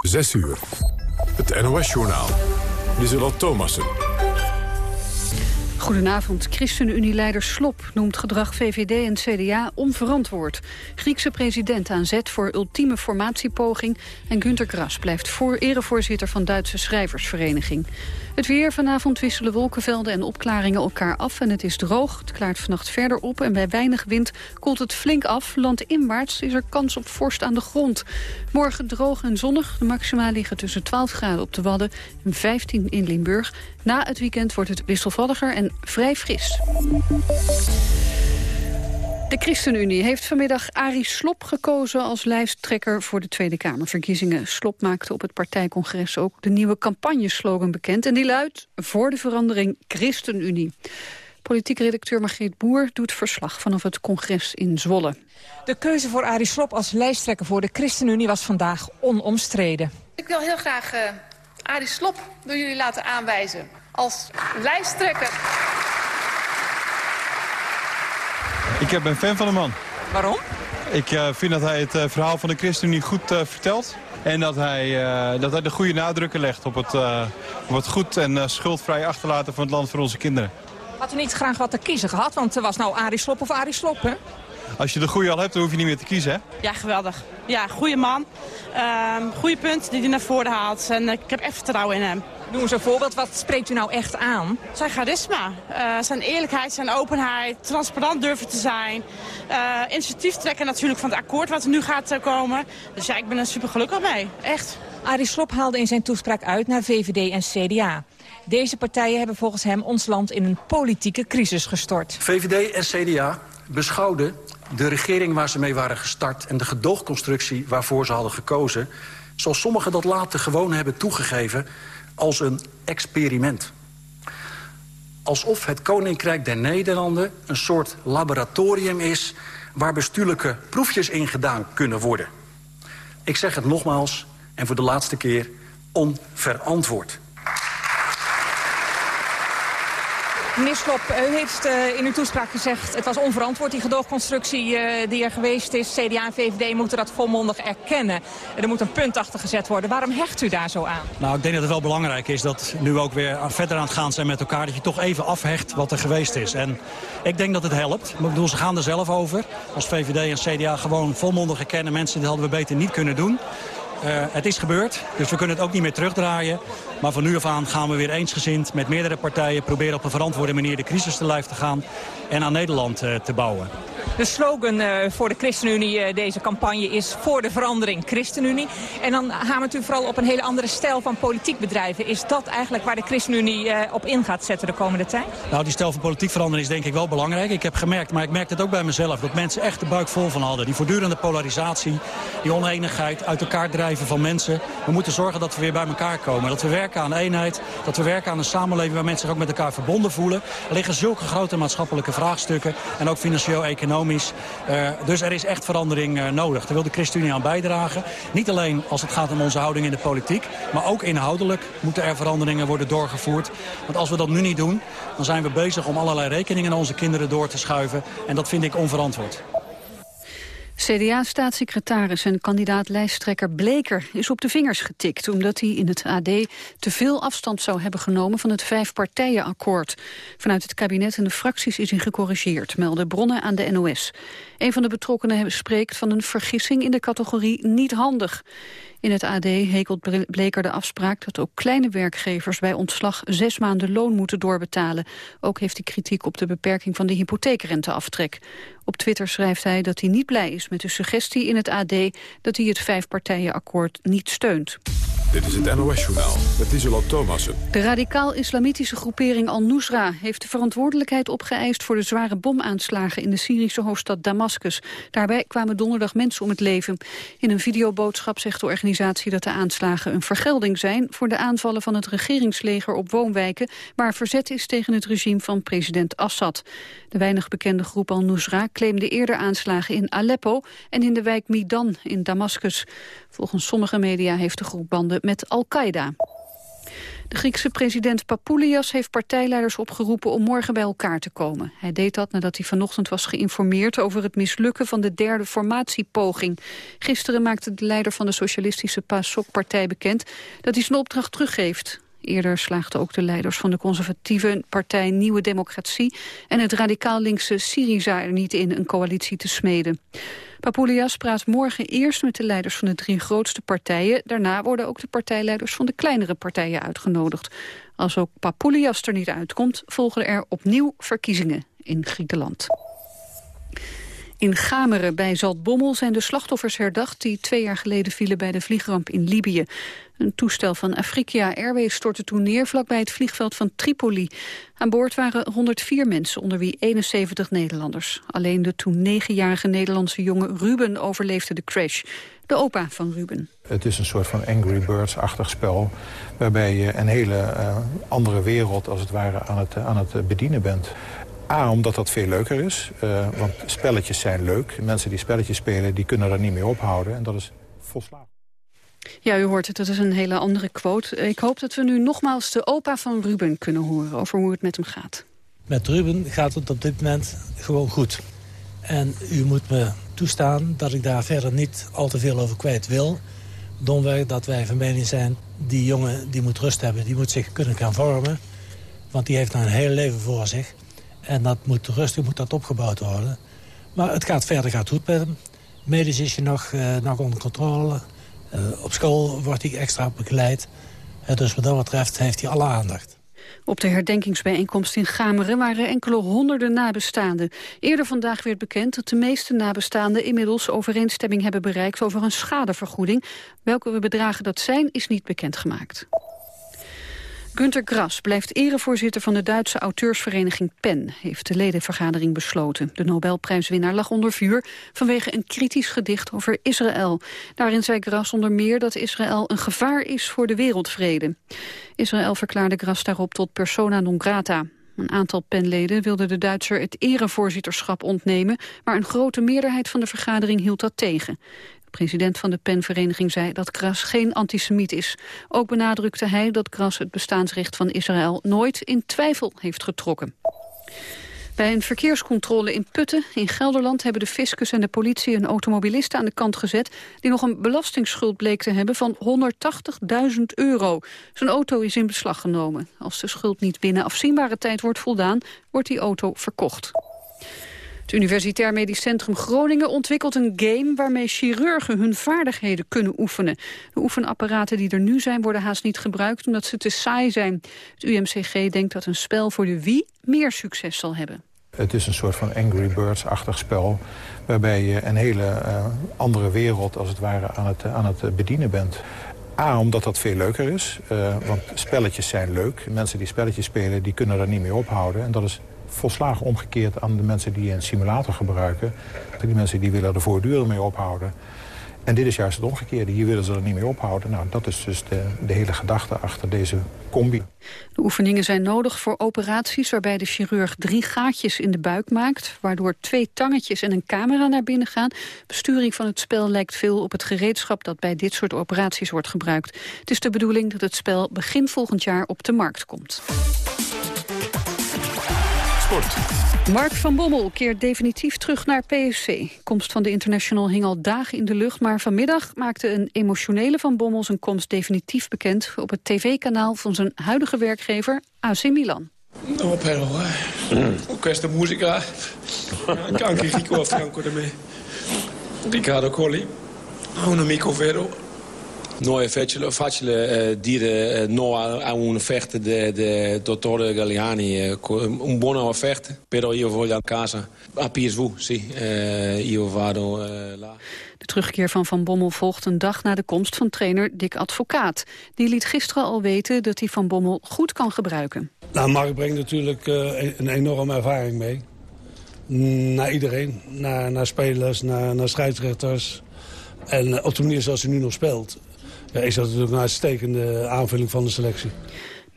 6 uur. Het NOS-journaal. Lieselot Thomassen. Goedenavond. ChristenUnie-leider Slop noemt gedrag VVD en CDA onverantwoord. Griekse president aan zet voor ultieme formatiepoging... en Günter Grass blijft voor erevoorzitter van Duitse Schrijversvereniging. Het weer vanavond wisselen wolkenvelden en opklaringen elkaar af... en het is droog, het klaart vannacht verder op... en bij weinig wind koelt het flink af. Landinwaarts is er kans op vorst aan de grond. Morgen droog en zonnig. De maxima liggen tussen 12 graden op de Wadden... en 15 in Limburg. Na het weekend wordt het wisselvalliger en vrij fris. De ChristenUnie heeft vanmiddag Arie Slop gekozen als lijsttrekker voor de Tweede Kamerverkiezingen. Slop maakte op het partijcongres ook de nieuwe campagneslogan bekend. En die luidt voor de verandering ChristenUnie. Politiek redacteur Margreet Boer doet verslag vanaf het congres in Zwolle. De keuze voor Arie Slop als lijsttrekker voor de ChristenUnie was vandaag onomstreden. Ik wil heel graag uh, Arie Slop door jullie laten aanwijzen als lijsttrekker. Ik ben fan van de man. Waarom? Ik uh, vind dat hij het uh, verhaal van de ChristenUnie goed uh, vertelt. En dat hij, dat hij de goede nadrukken legt op het, op het goed en schuldvrij achterlaten van het land voor onze kinderen. Had u niet graag wat te kiezen gehad? Want er was nou Arie Slop of Arie Slop, hè? Als je de goede al hebt, dan hoef je niet meer te kiezen, hè? Ja, geweldig. Ja, goede man. Uh, goede punt die hij naar voren haalt. En ik heb echt vertrouwen in hem. Noem eens een voorbeeld. Wat spreekt u nou echt aan? Zijn charisma, uh, zijn eerlijkheid, zijn openheid, transparant durven te zijn. Uh, initiatief trekken natuurlijk van het akkoord wat er nu gaat uh, komen. Dus ja, ik ben er super gelukkig mee. Echt. Arie Slop haalde in zijn toespraak uit naar VVD en CDA. Deze partijen hebben volgens hem ons land in een politieke crisis gestort. VVD en CDA beschouwden de regering waar ze mee waren gestart... en de gedoogconstructie waarvoor ze hadden gekozen... zoals sommigen dat later gewoon hebben toegegeven als een experiment. Alsof het Koninkrijk der Nederlanden een soort laboratorium is... waar bestuurlijke proefjes in gedaan kunnen worden. Ik zeg het nogmaals en voor de laatste keer onverantwoord. Meneer Slop, u heeft uh, in uw toespraak gezegd... het was onverantwoord, die gedoogconstructie uh, die er geweest is. CDA en VVD moeten dat volmondig erkennen. Er moet een punt achter gezet worden. Waarom hecht u daar zo aan? Nou, ik denk dat het wel belangrijk is dat nu ook weer verder aan het gaan zijn met elkaar... dat je toch even afhecht wat er geweest is. En ik denk dat het helpt. Ik bedoel, ze gaan er zelf over. Als VVD en CDA gewoon volmondig erkennen... mensen, dit hadden we beter niet kunnen doen. Uh, het is gebeurd, dus we kunnen het ook niet meer terugdraaien. Maar van nu af aan gaan we weer eensgezind met meerdere partijen... proberen op een verantwoorde manier de crisis te lijf te gaan... en aan Nederland uh, te bouwen. De slogan uh, voor de ChristenUnie, deze campagne, is voor de verandering ChristenUnie. En dan hamert u vooral op een hele andere stijl van politiek bedrijven. Is dat eigenlijk waar de ChristenUnie op in gaat zetten de komende tijd? Nou, die stijl van politiek veranderen is denk ik wel belangrijk. Ik heb gemerkt, maar ik merk het ook bij mezelf... dat mensen echt de buik vol van hadden. Die voortdurende polarisatie, die oneenigheid, uit elkaar drijven van mensen. We moeten zorgen dat we weer bij elkaar komen. Dat we werken aan eenheid, dat we werken aan een samenleving... waar mensen zich ook met elkaar verbonden voelen. Er liggen zulke grote maatschappelijke vraagstukken. En ook financieel-economisch. Uh, dus er is echt verandering uh, nodig. Daar wil de ChristenUnie aan bijdragen. Niet alleen als het gaat om onze houding in de politiek. Maar ook inhoudelijk moeten er veranderingen worden doorgevoerd. Want als we dat nu niet doen, dan zijn we bezig om allerlei rekeningen aan onze kinderen door te schuiven. En dat vind ik onverantwoord. CDA-staatssecretaris en kandidaat-lijsttrekker Bleker is op de vingers getikt... omdat hij in het AD te veel afstand zou hebben genomen van het vijfpartijenakkoord. Vanuit het kabinet en de fracties is hij gecorrigeerd, melden bronnen aan de NOS. Een van de betrokkenen spreekt van een vergissing in de categorie niet handig. In het AD hekelt Bleker de afspraak dat ook kleine werkgevers bij ontslag zes maanden loon moeten doorbetalen. Ook heeft hij kritiek op de beperking van de hypotheekrenteaftrek. Op Twitter schrijft hij dat hij niet blij is met de suggestie in het AD dat hij het vijfpartijenakkoord niet steunt. Dit is het NOS-journaal met Isola Thomassen. De radicaal-islamitische groepering Al-Nusra heeft de verantwoordelijkheid opgeëist voor de zware bomaanslagen in de Syrische hoofdstad Damascus. Daarbij kwamen donderdag mensen om het leven. In een videoboodschap zegt de organisatie dat de aanslagen een vergelding zijn voor de aanvallen van het regeringsleger op woonwijken waar verzet is tegen het regime van president Assad. De weinig bekende groep Al-Nusra claimde eerder aanslagen in Aleppo en in de wijk Midan in Damascus. Volgens sommige media heeft de groep banden met Al-Qaeda. De Griekse president Papoulias heeft partijleiders opgeroepen om morgen bij elkaar te komen. Hij deed dat nadat hij vanochtend was geïnformeerd over het mislukken van de derde formatiepoging. Gisteren maakte de leider van de socialistische PASOK-partij bekend dat hij zijn opdracht teruggeeft. Eerder slaagden ook de leiders van de conservatieve partij Nieuwe Democratie en het radicaal linkse Syriza er niet in een coalitie te smeden. Papoulias praat morgen eerst met de leiders van de drie grootste partijen. Daarna worden ook de partijleiders van de kleinere partijen uitgenodigd. Als ook Papoulias er niet uitkomt, volgen er opnieuw verkiezingen in Griekenland. In Gameren bij Zaltbommel zijn de slachtoffers herdacht... die twee jaar geleden vielen bij de vliegramp in Libië. Een toestel van Afrika Airways stortte toen neer... vlakbij het vliegveld van Tripoli. Aan boord waren 104 mensen, onder wie 71 Nederlanders. Alleen de toen negenjarige Nederlandse jongen Ruben overleefde de crash. De opa van Ruben. Het is een soort van Angry Birds-achtig spel... waarbij je een hele uh, andere wereld als het ware aan het, aan het bedienen bent. A, omdat dat veel leuker is. Uh, want spelletjes zijn leuk. Mensen die spelletjes spelen, die kunnen er niet mee ophouden. En dat is volslagen. Ja, u hoort het. Dat is een hele andere quote. Ik hoop dat we nu nogmaals de opa van Ruben kunnen horen... over hoe het met hem gaat. Met Ruben gaat het op dit moment gewoon goed. En u moet me toestaan dat ik daar verder niet al te veel over kwijt wil. Domweg dat wij van mening zijn... die jongen die moet rust hebben, die moet zich kunnen gaan vormen. Want die heeft een heel leven voor zich... En dat moet rustig moet dat opgebouwd worden. Maar het gaat verder gaat goed met hem. Medisch is je nog, uh, nog onder controle. Uh, op school wordt hij extra begeleid. Uh, dus wat dat betreft heeft hij alle aandacht. Op de herdenkingsbijeenkomst in Gameren waren enkele honderden nabestaanden. Eerder vandaag werd bekend dat de meeste nabestaanden inmiddels overeenstemming hebben bereikt over een schadevergoeding. Welke bedragen dat zijn, is niet bekendgemaakt. Günter Grass blijft erevoorzitter van de Duitse auteursvereniging PEN, heeft de ledenvergadering besloten. De Nobelprijswinnaar lag onder vuur vanwege een kritisch gedicht over Israël. Daarin zei Grass onder meer dat Israël een gevaar is voor de wereldvrede. Israël verklaarde Grass daarop tot persona non grata. Een aantal penleden wilde de Duitser het erevoorzitterschap ontnemen, maar een grote meerderheid van de vergadering hield dat tegen president van de penvereniging zei dat Kras geen antisemiet is. Ook benadrukte hij dat Kras het bestaansrecht van Israël nooit in twijfel heeft getrokken. Bij een verkeerscontrole in Putten in Gelderland hebben de fiscus en de politie een automobilist aan de kant gezet die nog een belastingsschuld bleek te hebben van 180.000 euro. Zijn auto is in beslag genomen. Als de schuld niet binnen afzienbare tijd wordt voldaan, wordt die auto verkocht. Het Universitair Medisch Centrum Groningen ontwikkelt een game... waarmee chirurgen hun vaardigheden kunnen oefenen. De oefenapparaten die er nu zijn worden haast niet gebruikt... omdat ze te saai zijn. Het UMCG denkt dat een spel voor de wie meer succes zal hebben. Het is een soort van Angry Birds-achtig spel... waarbij je een hele uh, andere wereld als het ware aan het, aan het bedienen bent. A, omdat dat veel leuker is. Want spelletjes zijn leuk. Mensen die spelletjes spelen, die kunnen er niet mee ophouden. En dat is volslagen omgekeerd aan de mensen die een simulator gebruiken. Die mensen die willen er voortdurend mee ophouden. En dit is juist het omgekeerde. Hier willen ze er niet mee ophouden. Nou, dat is dus de, de hele gedachte achter deze combi. De oefeningen zijn nodig voor operaties waarbij de chirurg drie gaatjes in de buik maakt... waardoor twee tangetjes en een camera naar binnen gaan. Besturing van het spel lijkt veel op het gereedschap dat bij dit soort operaties wordt gebruikt. Het is de bedoeling dat het spel begin volgend jaar op de markt komt. Mark van Bommel keert definitief terug naar PSV. Komst van de international hing al dagen in de lucht... maar vanmiddag maakte een emotionele Van Bommel zijn komst definitief bekend... op het tv-kanaal van zijn huidige werkgever AC Milan. No, pero eh, questa musica anche Rico a fianco di me. Riccardo Colli, un amico vero, Non è facile, facile eh, dire eh, no a, a un'offerta del de dottore Galliani, eh, un buona offerta, però io voglio a casa, a PSV, sì, eh, io vado eh, là. De terugkeer van Van Bommel volgt een dag na de komst van trainer Dick Advocaat. Die liet gisteren al weten dat hij Van Bommel goed kan gebruiken. Nou, Mark brengt natuurlijk uh, een enorme ervaring mee. Naar iedereen, naar, naar spelers, naar, naar scheidsrechters. En op de manier zoals hij nu nog speelt ja, is dat natuurlijk een uitstekende aanvulling van de selectie.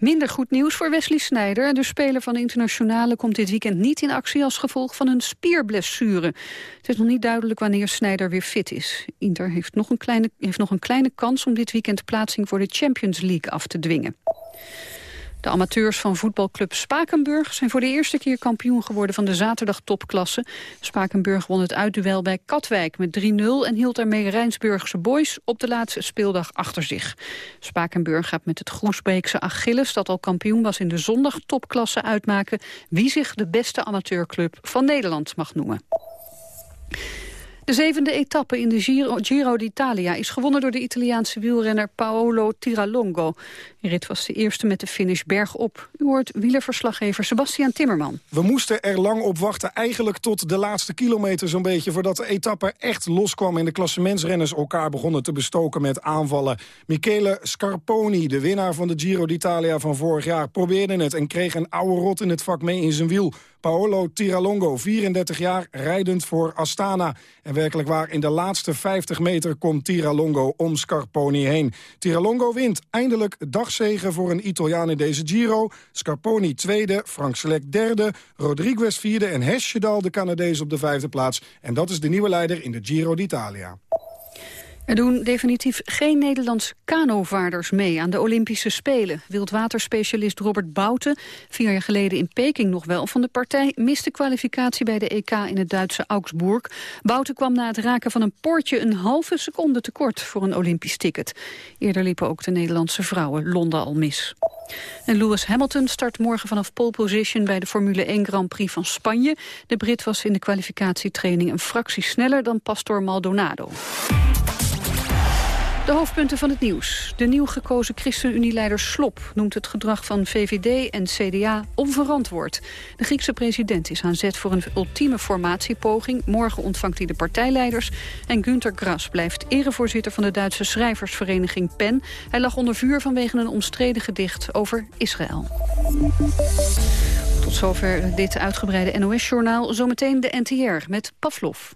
Minder goed nieuws voor Wesley Sneijder. De speler van de Internationale komt dit weekend niet in actie... als gevolg van een spierblessure. Het is nog niet duidelijk wanneer Sneijder weer fit is. Inter heeft nog, een kleine, heeft nog een kleine kans om dit weekend plaatsing voor de Champions League af te dwingen. De amateurs van voetbalclub Spakenburg zijn voor de eerste keer kampioen geworden van de zaterdag topklasse. Spakenburg won het uitduel bij Katwijk met 3-0 en hield daarmee Rijnsburgse boys op de laatste speeldag achter zich. Spakenburg gaat met het Groesbeekse Achilles, dat al kampioen was in de zondag topklasse, uitmaken wie zich de beste amateurclub van Nederland mag noemen. De zevende etappe in de Giro, d'Italia is gewonnen door de Italiaanse wielrenner Paolo Tiralongo. De rit was de eerste met de finish bergop. U hoort wielerverslaggever Sebastian Timmerman. We moesten er lang op wachten, eigenlijk tot de laatste kilometer zo'n beetje... voordat de etappe echt loskwam en de klassementsrenners elkaar begonnen te bestoken met aanvallen. Michele Scarponi, de winnaar van de Giro d'Italia van vorig jaar, probeerde het... en kreeg een oude rot in het vak mee in zijn wiel. Paolo Tiralongo, 34 jaar, rijdend voor Astana. En werkelijk waar, in de laatste 50 meter komt Tiralongo om Scarponi heen. Tiralongo wint eindelijk dagzegen voor een Italiaan in deze Giro. Scarponi tweede, Frank Select derde, Rodriguez vierde en Hesjedal de Canadees op de vijfde plaats. En dat is de nieuwe leider in de Giro d'Italia. Er doen definitief geen Nederlandse kanovaarders mee aan de Olympische Spelen. Wildwaterspecialist Robert Bouten, vier jaar geleden in Peking nog wel van de partij, miste kwalificatie bij de EK in het Duitse Augsburg. Bouten kwam na het raken van een poortje een halve seconde tekort voor een Olympisch ticket. Eerder liepen ook de Nederlandse vrouwen Londen al mis. En Lewis Hamilton start morgen vanaf pole position bij de Formule 1 Grand Prix van Spanje. De Brit was in de kwalificatietraining een fractie sneller dan Pastor Maldonado. De hoofdpunten van het nieuws. De nieuw gekozen ChristenUnie-leider Slop noemt het gedrag van VVD en CDA onverantwoord. De Griekse president is aan zet voor een ultieme formatiepoging. Morgen ontvangt hij de partijleiders. En Günter Grass blijft erevoorzitter van de Duitse schrijversvereniging PEN. Hij lag onder vuur vanwege een omstreden gedicht over Israël. Tot zover dit uitgebreide NOS-journaal. Zometeen de NTR met Pavlov.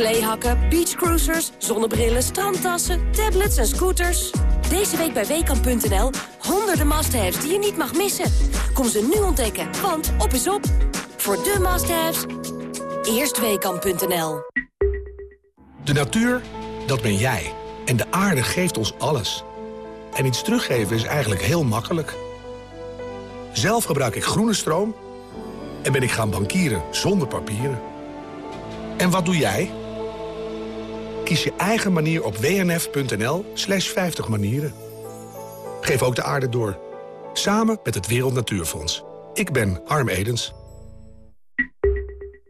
Sleehakken, beachcruisers, zonnebrillen, strandtassen, tablets en scooters. Deze week bij Weekamp.nl honderden must-haves die je niet mag missen. Kom ze nu ontdekken, want op is op. Voor de must-haves, eerst Weekamp.nl. De natuur, dat ben jij. En de aarde geeft ons alles. En iets teruggeven is eigenlijk heel makkelijk. Zelf gebruik ik groene stroom en ben ik gaan bankieren zonder papieren. En wat doe jij? Kies je eigen manier op wnf.nl slash 50 manieren. Geef ook de aarde door. Samen met het Wereld Natuurfonds. Ik ben Harm Edens.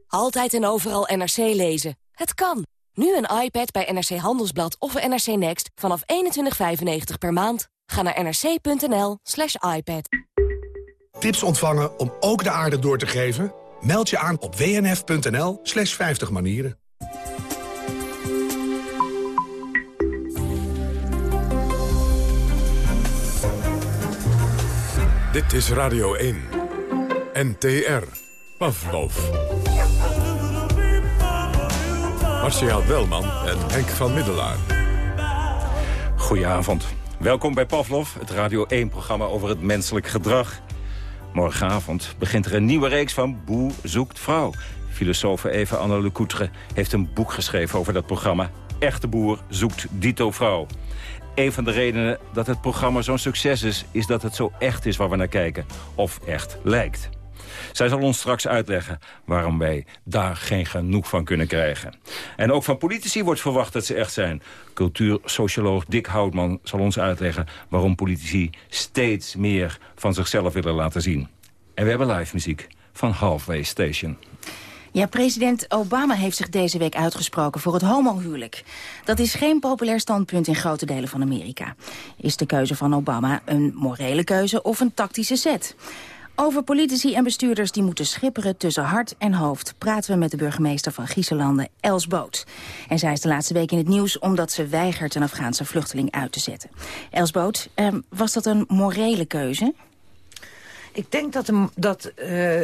Altijd en overal NRC lezen. Het kan. Nu een iPad bij NRC Handelsblad of NRC Next vanaf 21,95 per maand. Ga naar nrc.nl slash iPad. Tips ontvangen om ook de aarde door te geven? Meld je aan op wnf.nl slash 50 manieren. Dit is Radio 1. NTR. Pavlov. Marcia Welman en Henk van Middelaar. Goedenavond. Welkom bij Pavlov, het Radio 1-programma over het menselijk gedrag. Morgenavond begint er een nieuwe reeks van Boer zoekt vrouw. Filosoof Eva Anne Lecoutre heeft een boek geschreven over dat programma. Echte boer zoekt dito vrouw. Een van de redenen dat het programma zo'n succes is... is dat het zo echt is waar we naar kijken. Of echt lijkt. Zij zal ons straks uitleggen waarom wij daar geen genoeg van kunnen krijgen. En ook van politici wordt verwacht dat ze echt zijn. Cultuursocioloog Dick Houtman zal ons uitleggen... waarom politici steeds meer van zichzelf willen laten zien. En we hebben live muziek van Halfway Station. Ja, president Obama heeft zich deze week uitgesproken voor het homohuwelijk. Dat is geen populair standpunt in grote delen van Amerika. Is de keuze van Obama een morele keuze of een tactische zet? Over politici en bestuurders die moeten schipperen tussen hart en hoofd... praten we met de burgemeester van Griezenlanden, Els Boot. En zij is de laatste week in het nieuws omdat ze weigert... een Afghaanse vluchteling uit te zetten. Els Boot, eh, was dat een morele keuze? Ik denk dat, dat uh,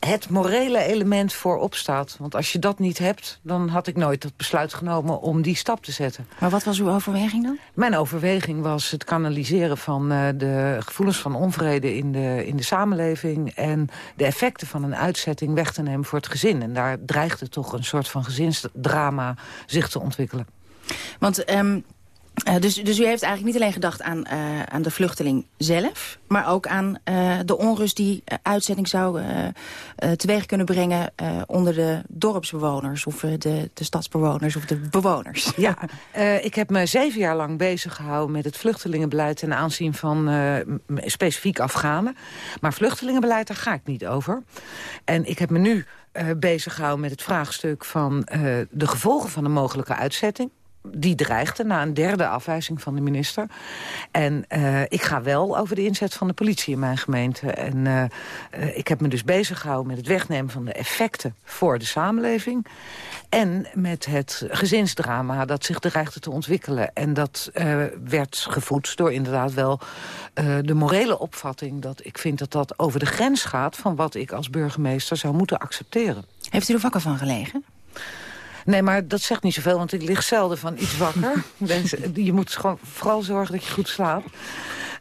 het morele element voorop staat. Want als je dat niet hebt, dan had ik nooit het besluit genomen om die stap te zetten. Maar wat was uw overweging dan? Mijn overweging was het kanaliseren van uh, de gevoelens van onvrede in de, in de samenleving... en de effecten van een uitzetting weg te nemen voor het gezin. En daar dreigde toch een soort van gezinsdrama zich te ontwikkelen. Want... Um Uh, dus, dus u heeft eigenlijk niet alleen gedacht aan, uh, aan de vluchteling zelf... maar ook aan uh, de onrust die uitzetting zou teweeg kunnen brengen... onder de dorpsbewoners of de, de stadsbewoners of de bewoners. Ja, ik heb me zeven jaar lang bezig gehouden met het vluchtelingenbeleid... ten aanzien van specifiek Afghanen. Maar vluchtelingenbeleid, daar ga ik niet over. En ik heb me nu bezig gehouden met het vraagstuk van de gevolgen van een mogelijke uitzetting die dreigde na een derde afwijzing van de minister. En uh, ik ga wel over de inzet van de politie in mijn gemeente. En uh, uh, ik heb me dus bezig gehouden met het wegnemen van de effecten voor de samenleving. En met het gezinsdrama dat zich dreigde te ontwikkelen. En dat werd gevoed door inderdaad wel de morele opvatting... dat ik vind dat dat over de grens gaat van wat ik als burgemeester zou moeten accepteren. Heeft u er wakker van gelegen? Nee, maar dat zegt niet zoveel, want ik lig zelden van iets wakker. je moet gewoon vooral zorgen dat je goed slaapt.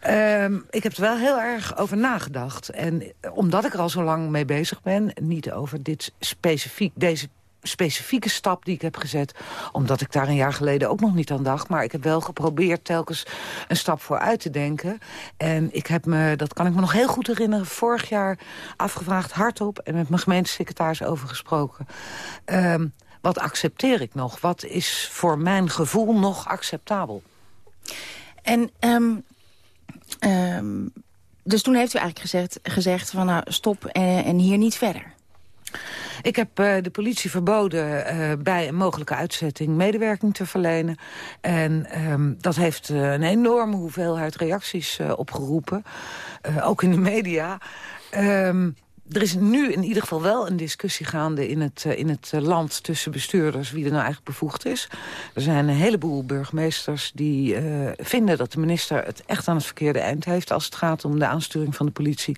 Um, ik heb er wel heel erg over nagedacht. En omdat ik er al zo lang mee bezig ben... niet over dit specifiek, deze specifieke stap die ik heb gezet. Omdat ik daar een jaar geleden ook nog niet aan dacht. Maar ik heb wel geprobeerd telkens een stap vooruit te denken. En ik heb me, dat kan ik me nog heel goed herinneren... vorig jaar afgevraagd hardop en met mijn gemeentesecretaris over gesproken... Um, wat accepteer ik nog? Wat is voor mijn gevoel nog acceptabel? En um, um, dus toen heeft u eigenlijk gezegd, gezegd van nou stop en, en hier niet verder. Ik heb uh, de politie verboden uh, bij een mogelijke uitzetting medewerking te verlenen. En um, dat heeft uh, een enorme hoeveelheid reacties opgeroepen. ook in de media. Um, er is nu in ieder geval wel een discussie gaande in het, uh, in het uh, land tussen bestuurders wie er nou eigenlijk bevoegd is. Er zijn een heleboel burgemeesters die uh, vinden dat de minister het echt aan het verkeerde eind heeft als het gaat om de aansturing van de politie.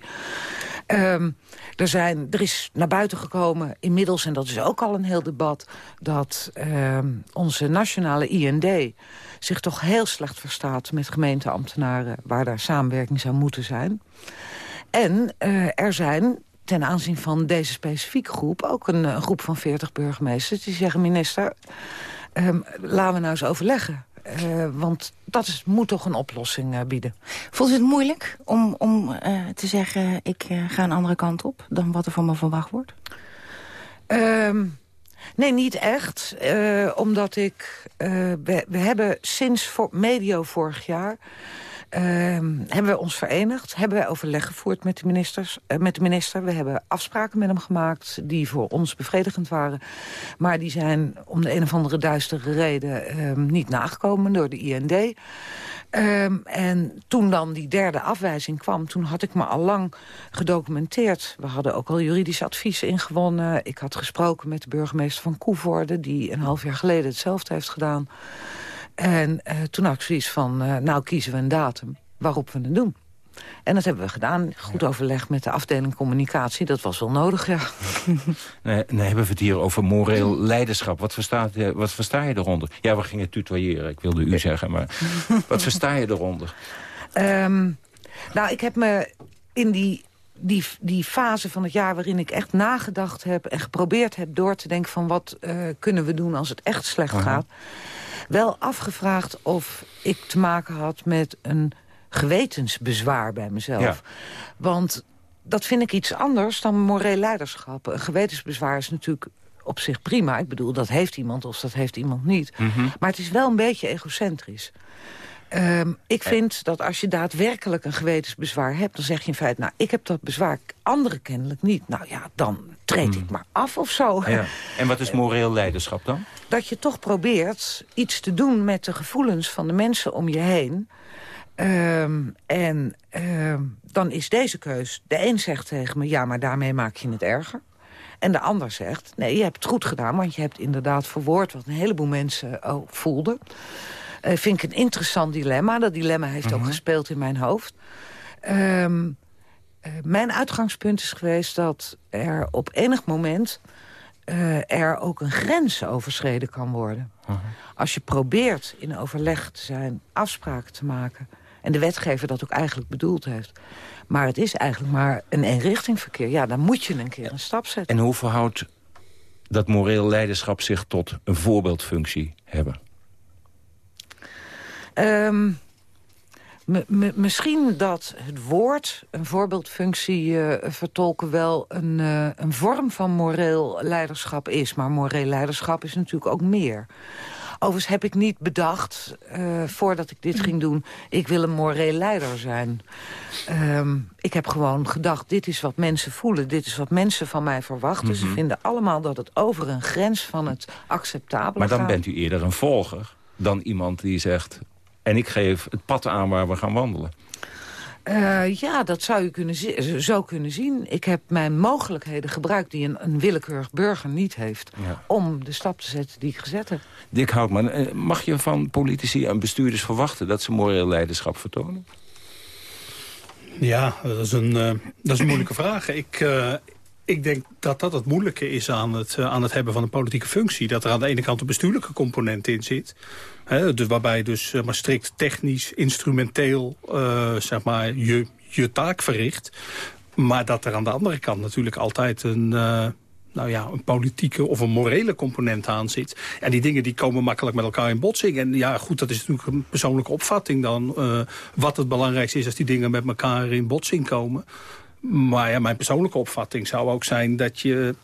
Um, er, zijn, er is naar buiten gekomen inmiddels, en dat is ook al een heel debat... dat um, onze nationale IND zich toch heel slecht verstaat met gemeenteambtenaren... waar daar samenwerking zou moeten zijn. En er zijn ten aanzien van deze specifieke groep... ook een, een groep van 40 burgemeesters die zeggen... minister, um, laten we nou eens overleggen. Uh, want dat is, moet toch een oplossing uh, bieden. Voelt u het moeilijk om, om uh, te zeggen... ik ga een andere kant op dan wat er van me verwacht wordt? Um, nee, niet echt. omdat ik... We, we, hebben sinds voor, medio vorig jaar... Uh, hebben we ons verenigd, hebben we overleg gevoerd met de, ministers, uh, met de minister. We hebben afspraken met hem gemaakt die voor ons bevredigend waren. Maar die zijn om de een of andere duistere reden uh, niet nagekomen door de IND. Um, en toen dan die derde afwijzing kwam, toen had ik me al lang gedocumenteerd. We hadden ook al juridisch advies ingewonnen. Ik had gesproken met de burgemeester van Koevoorde... die een half jaar geleden hetzelfde heeft gedaan. En uh, toen had ik zoiets van, uh, nou kiezen we een datum waarop we het doen. En dat hebben we gedaan. Goed overleg met de afdeling communicatie. Dat was wel nodig, ja. Nee, nee hebben we het hier over moreel leiderschap. Wat, verstaat, wat versta je eronder? Ja, we gingen tutoyeren. Ik wilde u zeggen, maar wat versta je eronder? Um, nou, ik heb me in die die, die fase van het jaar waarin ik echt nagedacht heb... en geprobeerd heb door te denken van wat uh, kunnen we doen als het echt slecht Aha. gaat... wel afgevraagd of ik te maken had met een gewetensbezwaar bij mezelf. Ja. Want dat vind ik iets anders dan moreel leiderschap. Een gewetensbezwaar is natuurlijk op zich prima. Ik bedoel, dat heeft iemand of dat heeft iemand niet. Mm -hmm. Maar het is wel een beetje egocentrisch. Um, ik vind dat als je daadwerkelijk een gewetensbezwaar hebt... dan zeg je in feite, nou, ik heb dat bezwaar, anderen kennelijk niet. Nou ja, dan treed mm. ik maar af of zo. Ja. En wat is moreel leiderschap dan? Dat je toch probeert iets te doen met de gevoelens van de mensen om je heen... Um, en um, dan is deze keus... De een zegt tegen me, ja, maar daarmee maak je het erger. En de ander zegt, nee, je hebt het goed gedaan... want je hebt inderdaad verwoord wat een heleboel mensen ook voelden. Uh, vind ik een interessant dilemma. Dat dilemma heeft mm ook Mhm. gespeeld in mijn hoofd. Um, mijn uitgangspunt is geweest dat er op enig moment... Uh, er ook een grens overschreden kan worden. Als je probeert in overleg te zijn, afspraken te maken... en de wetgever dat ook eigenlijk bedoeld heeft... maar het is eigenlijk maar een eenrichtingverkeer... ja, dan moet je een keer een stap zetten. En hoe verhoudt dat moreel leiderschap zich tot een voorbeeldfunctie hebben? Ehm, misschien dat het woord, een voorbeeldfunctie uh, vertolken... wel een, uh, een vorm van moreel leiderschap is. Maar moreel leiderschap is natuurlijk ook meer. Overigens heb ik niet bedacht, uh, voordat ik dit ging doen... ik wil een moreel leider zijn. Um, ik heb gewoon gedacht, dit is wat mensen voelen. Dit is wat mensen van mij verwachten. Mm -hmm. Ze mhm. vinden allemaal dat het over een grens van het acceptabele Maar dan gaat. bent u eerder een volger dan iemand die zegt... en ik geef het pad aan waar we gaan wandelen. Uh, ja, dat zou je kunnen zo kunnen zien. Ik heb mijn mogelijkheden gebruikt die een, een willekeurig burger niet heeft... Ja. om de stap te zetten die ik gezet heb. Dick Houtman, eh, mag je van politici en bestuurders verwachten... dat ze moreel leiderschap vertonen? Ja, dat is een, uh, dat is een moeilijke vraag. Ik, uh, ik denk dat dat het moeilijke is aan het, uh, aan het hebben van een politieke functie. Dat er aan de ene kant een bestuurlijke component in zit. Hè, dus waarbij dus uh, maar strikt technisch, instrumenteel uh, zeg maar, je, je taak verricht. Maar dat er aan de andere kant natuurlijk altijd een, nou ja, een politieke of een morele component aan zit. En die dingen die komen makkelijk met elkaar in botsing. En ja, goed, dat is natuurlijk een persoonlijke opvatting dan. Wat het belangrijkste is als die dingen met elkaar in botsing komen. Maar ja, mijn persoonlijke opvatting zou ook zijn dat je,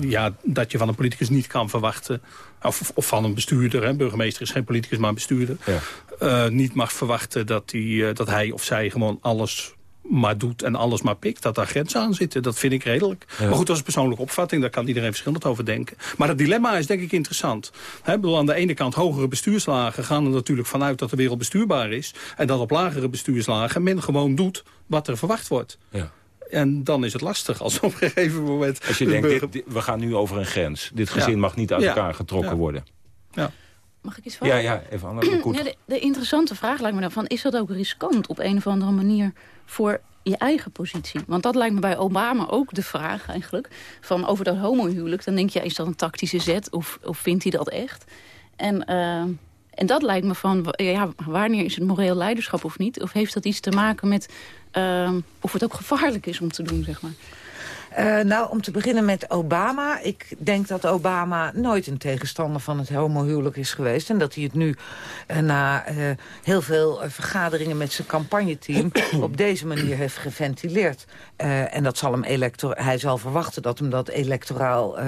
ja, dat je van een politicus niet kan verwachten... of, of van een bestuurder, hè, burgemeester is geen politicus, maar een bestuurder... Ja. Uh, niet mag verwachten dat, die, uh, dat hij of zij gewoon alles maar doet en alles maar pikt, dat daar grenzen aan zitten. Dat vind ik redelijk. Ja. Maar goed, dat is een persoonlijke opvatting. Daar kan iedereen verschillend over denken. Maar het dilemma is denk ik interessant. He, bedoel, aan de ene kant hogere bestuurslagen gaan er natuurlijk vanuit dat de wereld bestuurbaar is. En dat op lagere bestuurslagen men gewoon doet wat er verwacht wordt. Ja. En dan is het lastig als op een gegeven moment... Als je denkt, burger... dit, we gaan nu over een grens. Dit gezin ja. mag niet uit elkaar getrokken worden. Ja. Mag ik iets vragen? Ja, ja, even Anne. Ja, de, de interessante vraag lijkt me dan van... is dat ook riskant op een of andere manier voor je eigen positie? Want dat lijkt me bij Obama ook de vraag eigenlijk. Van over dat homohuwelijk. Dan denk je, is dat een tactische zet? Of, of vindt hij dat echt? En, uh, en dat lijkt me van, ja, wanneer is het moreel leiderschap of niet? Of heeft dat iets te maken met uh, of het ook gevaarlijk is om te doen, zeg maar? Uh, nou, om te beginnen met Obama. Ik denk dat Obama nooit een tegenstander van het homohuwelijk is geweest. En dat hij het nu uh, na uh, heel veel vergaderingen met zijn campagneteam... op deze manier heeft geventileerd. en dat zal hem elector hij zal verwachten dat hem dat electoraal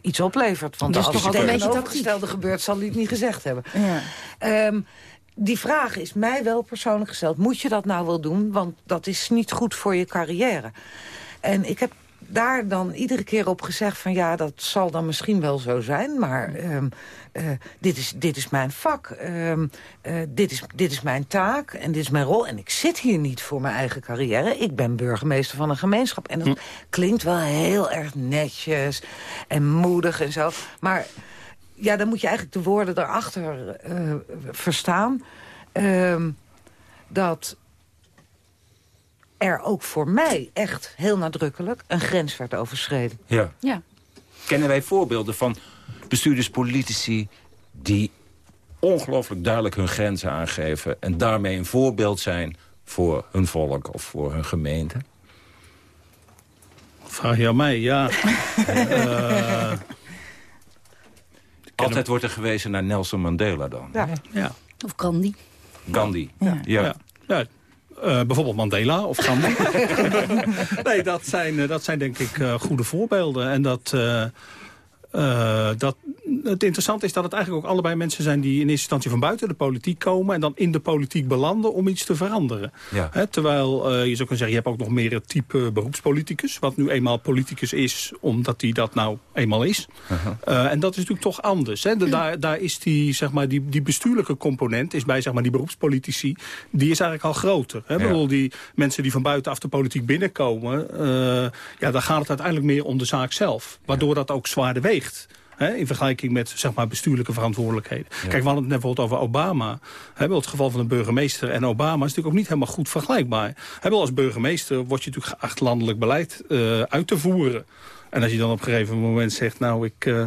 iets oplevert. Want dus als het een beetje tegenovergestelde gebeurt, zal hij het niet gezegd hebben. Ja. Um, die vraag is mij wel persoonlijk gesteld. Moet je dat nou wel doen? Want dat is niet goed voor je carrière. En ik heb daar dan iedere keer op gezegd van ja, dat zal dan misschien wel zo zijn, maar um, uh, dit, is, dit is mijn vak, um, uh, dit, is, dit is mijn taak en dit is mijn rol. En ik zit hier niet voor mijn eigen carrière, ik ben burgemeester van een gemeenschap. En dat hm. klinkt wel heel erg netjes en moedig en zo, maar ja, dan moet je eigenlijk de woorden erachter uh, verstaan. Um, dat er ook voor mij echt heel nadrukkelijk een grens werd overschreden. Ja. ja. Kennen wij voorbeelden van bestuurders, politici... die ongelooflijk duidelijk hun grenzen aangeven... en daarmee een voorbeeld zijn voor hun volk of voor hun gemeente? Vraag je aan mij, ja. uh, Altijd wordt er gewezen naar Nelson Mandela dan. Ja. ja. Of Gandhi. Gandhi, ja. ja. ja. Uh, bijvoorbeeld Mandela of Gandhi. nee, dat zijn, uh, dat zijn denk ik uh, goede voorbeelden. En dat, dat, het interessante is dat het eigenlijk ook allebei mensen zijn... die in eerste instantie van buiten de politiek komen... en dan in de politiek belanden om iets te veranderen. Ja. He, terwijl je zou kunnen zeggen, je hebt ook nog meer het type beroepspoliticus... wat nu eenmaal politicus is, omdat hij dat nou eenmaal is. -huh. en dat is natuurlijk toch anders. De, daar, daar is die, zeg maar, die, die bestuurlijke component... is bij zeg maar, die beroepspolitici, die is eigenlijk al groter. Hè. Ja. Bedoel, die mensen die van buitenaf de politiek binnenkomen... Uh, ja, dan gaat het uiteindelijk meer om de zaak zelf. Waardoor ja. dat ook zwaarder weegt. Hè, in vergelijking met zeg maar, bestuurlijke verantwoordelijkheden. Ja. Kijk, we hadden het net bijvoorbeeld over Obama. Hè, het geval van een burgemeester en Obama is natuurlijk ook niet helemaal goed vergelijkbaar. Hè, als burgemeester word je natuurlijk geacht landelijk beleid uh, uit te voeren. En als je dan op een gegeven moment zegt, nou, ik... Uh,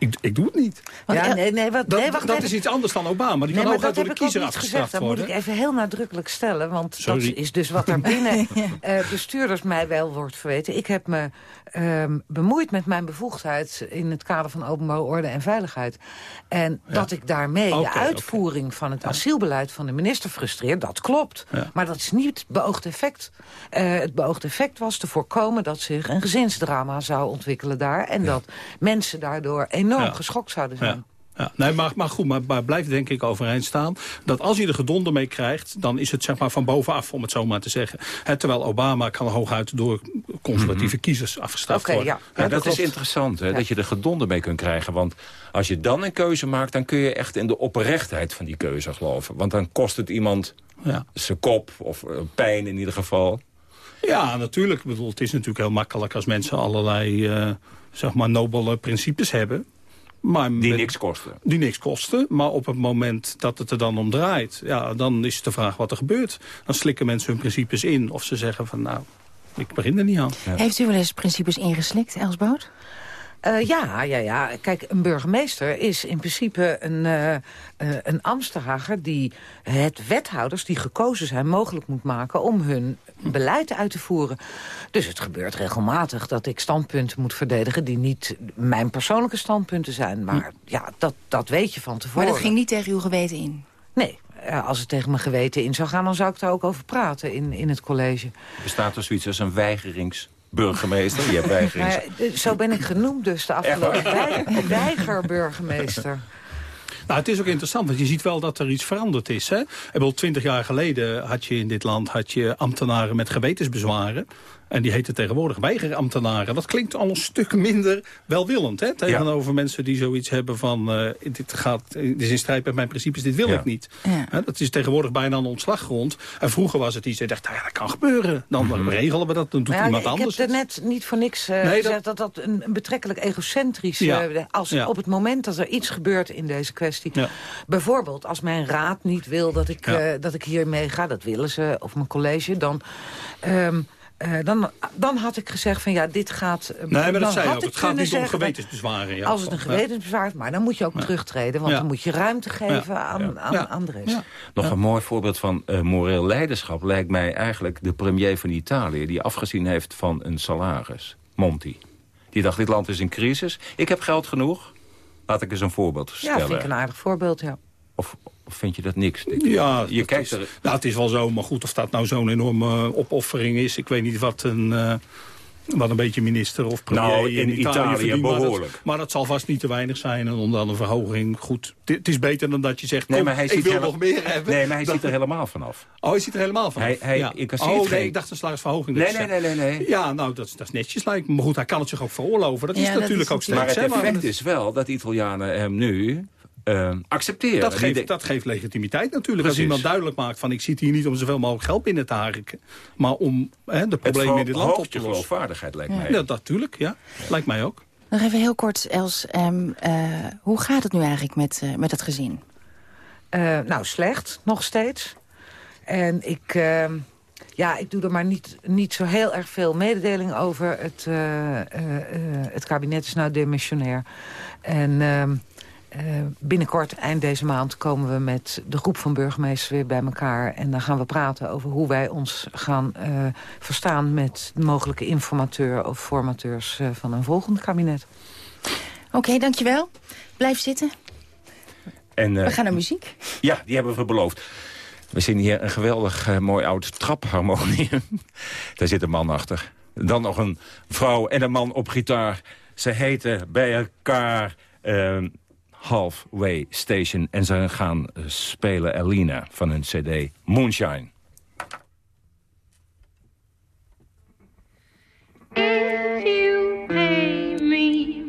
Ik, ik doe het niet. Ja, nee, nee, wat, dat nee, wacht dat even. is iets anders dan Obama. Die Nee, kan ook dat door heb de kiezer niet gezegd. afgestraft Dat moet ik even heel nadrukkelijk stellen. Want Sorry. dat is dus wat daar binnen eh, bestuurders mij wel wordt verweten. Ik heb me ehm, bemoeid met mijn bevoegdheid... in het kader van openbare orde en veiligheid. En dat ik daarmee de uitvoering van het asielbeleid van de minister frustreer... dat klopt. Maar dat is niet het beoogde effect. Eh, het beoogde effect was te voorkomen dat zich een gezinsdrama zou ontwikkelen daar... en dat mensen daardoor enorm Ja. geschokt zouden zijn. Ja, nee, maar, maar goed, maar, maar blijf denk ik overeind staan... dat als je er gedonder mee krijgt... dan is het zeg maar van bovenaf, om het zo maar te zeggen. Hè, terwijl Obama kan hooguit door conservatieve kiezers afgestraft Oké, worden. ja. dat is interessant, hè, dat je er gedonder mee kunt krijgen. Want als je dan een keuze maakt, dan kun je echt in de oprechtheid van die keuze geloven. Want dan kost het iemand zijn kop, of eh, pijn in ieder geval. Ja, natuurlijk. Ik bedoel, het is natuurlijk heel makkelijk als mensen allerlei eh, zeg maar nobele principes hebben. Maar Die met- niks kosten. Die niks kosten. Maar op het moment dat het er dan om draait, ja, dan is de vraag wat er gebeurt. Dan slikken mensen hun principes in. Of ze zeggen van nou, ik begin er niet aan. Heeft u wel eens principes ingeslikt, Elsboot? Eh, ja, ja, ja. Kijk, een burgemeester is in principe een, eh, eh, een ambtsdrager... die het wethouders die gekozen zijn mogelijk moet maken... om hun beleid uit te voeren. Dus het gebeurt regelmatig dat ik standpunten moet verdedigen... die niet mijn persoonlijke standpunten zijn. Maar ja, dat, dat weet je van tevoren. Maar dat ging niet tegen uw geweten in? Nee, eh, als het tegen mijn geweten in zou gaan... dan zou ik daar ook over praten in, in het college. Bestaat er zoiets als een weigeringsburgemeester? Je hebt weigerings... Maar, eh, zo ben ik genoemd dus de afgelopen wij- weigerburgemeester. Nou, het is ook interessant, want je ziet wel dat er iets veranderd is. Hè? Ik bedoel, twintig jaar geleden had je in dit land had je ambtenaren met gewetensbezwaren. En die heten tegenwoordig weigerambtenaren. Dat klinkt al een stuk minder welwillend. Hè? Tegenover mensen die zoiets hebben van... eh, dit, gaat, dit is in strijd met mijn principes, dit wil Ja. ik niet. Hè, dat is tegenwoordig bijna een ontslaggrond. En vroeger was het iets, je dacht, nou ja, dat kan gebeuren. Dan regelen we dat, dan doet iemand ik anders. heb er net niet voor niks eh, Nee, gezegd dat dat een, een betrekkelijk egocentrisch... Ja. eh, als Ja. op het moment dat er iets gebeurt in deze kwestie... bijvoorbeeld als mijn raad niet wil dat ik, Ja. eh, dat ik hier mee ga... dat willen ze, of mijn college, dan... ehm, eh, dan, dan had ik gezegd van ja, dit gaat... eh, Nee, maar dan dat zei je had ook. ik Het gaat kunnen niet om zeggen, gewetensbezwaren. Ja. Als het een Ja. gewetensbezwaar is, maar dan moet je ook terugtreden. Want Ja. dan moet je ruimte geven Ja. aan, Ja. aan, Ja. aan de rest. Nog een mooi voorbeeld van eh, moreel leiderschap lijkt mij eigenlijk de premier van Italië... die afgezien heeft van een salaris, Monti. Die dacht, dit land is in crisis, ik heb geld genoeg. Laat ik eens een voorbeeld Ja, stellen. vind ik een aardig voorbeeld, ja. Of, of vind je dat niks? Ja, je dat kijkt is, er... nou, het is wel zo, maar goed, of dat nou zo'n enorme eh, opoffering is. Ik weet niet wat een, eh, wat een beetje minister of premier Nou, in, in Italië, Italië verdient. Maar dat, behoorlijk. maar dat zal vast niet te weinig zijn. En om dan een verhoging, goed. Het- Het is beter dan dat je zegt, Nee, maar hij ik ziet wil nog meer hebben. Nee, maar hij ziet er helemaal vanaf. Oh, hij ziet er helemaal van. Hij- hij incasseert Oh, nee, geen- ik dacht een salarisverhoging. Nee, nee, nee, nee, nee. Ja, nou, dat, is- dat is netjes lijkt me. Maar goed, hij kan het zich ook veroorloven. Dat Ja, is dat natuurlijk is ook steeds. Maar het hè, maar effect is wel dat Italianen hem nu eh, accepteren. Dat geeft, dat geeft legitimiteit natuurlijk. Precies. Als iemand duidelijk maakt van ik zit hier niet om zoveel mogelijk geld binnen te harken. Maar om hè, de problemen in dit land op te je lossen. geloofwaardigheid, lijkt mij. Ja, dat natuurlijk, ja. Lijkt mij ook. Nog even heel kort, Els. ehm, eh, hoe gaat het nu eigenlijk met, eh, met het gezin? Eh, nou, slecht, nog steeds. En ik, ehm, ja, ik doe er maar niet, niet zo heel erg veel mededeling over. Het, eh, eh, eh, het kabinet is nou demissionair. En ehm, eh, binnenkort, eind deze maand, komen we met de groep van burgemeesters weer bij elkaar. En dan gaan we praten over hoe wij ons gaan eh, verstaan... met de mogelijke informateur of formateurs eh, van een volgend kabinet. Oké, dankjewel. Blijf zitten. En, eh, We gaan naar muziek. Ja, die hebben we beloofd. We zien hier een geweldig mooi oud trapharmonium. Daar zit een man achter. Dan nog een vrouw en een man op gitaar. Ze heten bij elkaar eh, Halfway Station. En ze gaan eh, spelen Elina van hun cd Moonshine. You pay me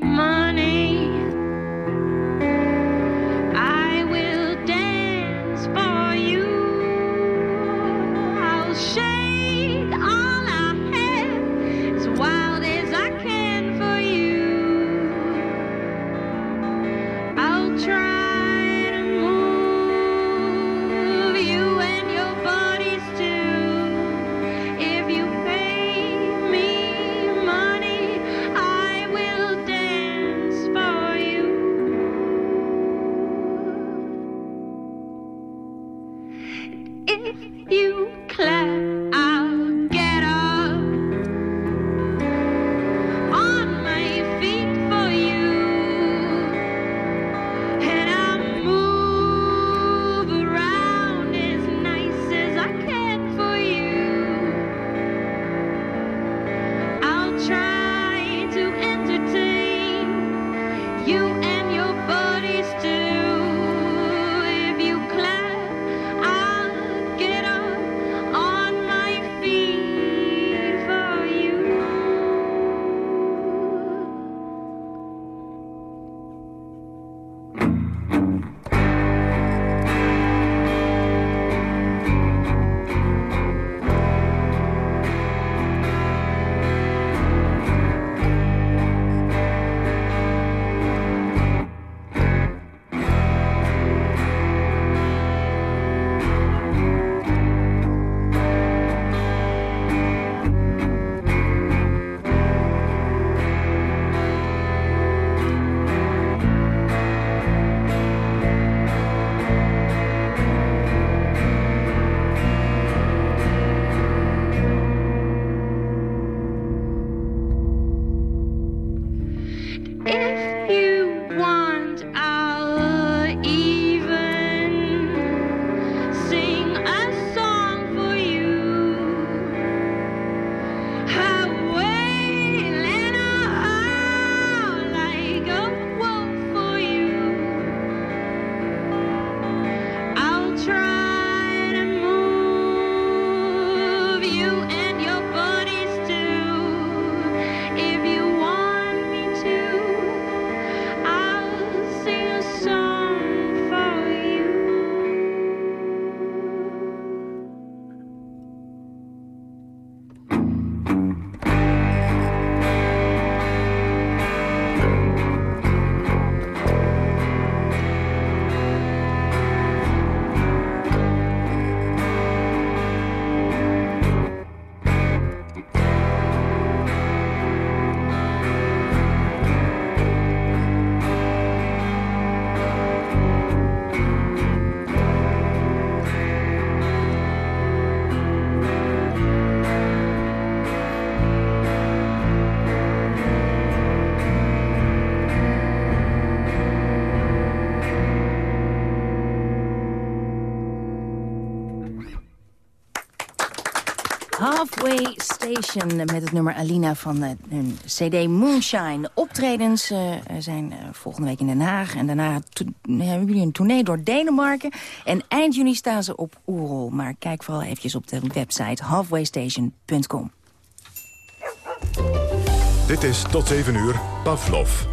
Station met het nummer Alina van eh, hun CD Moonshine. Optredens eh, zijn volgende week in Den Haag. En daarna hebben jullie een tournee door Denemarken. En eind juni staan ze op Oerol. Maar kijk vooral eventjes op de website halfwaystation.com. Dit is tot 7 uur Pavlov.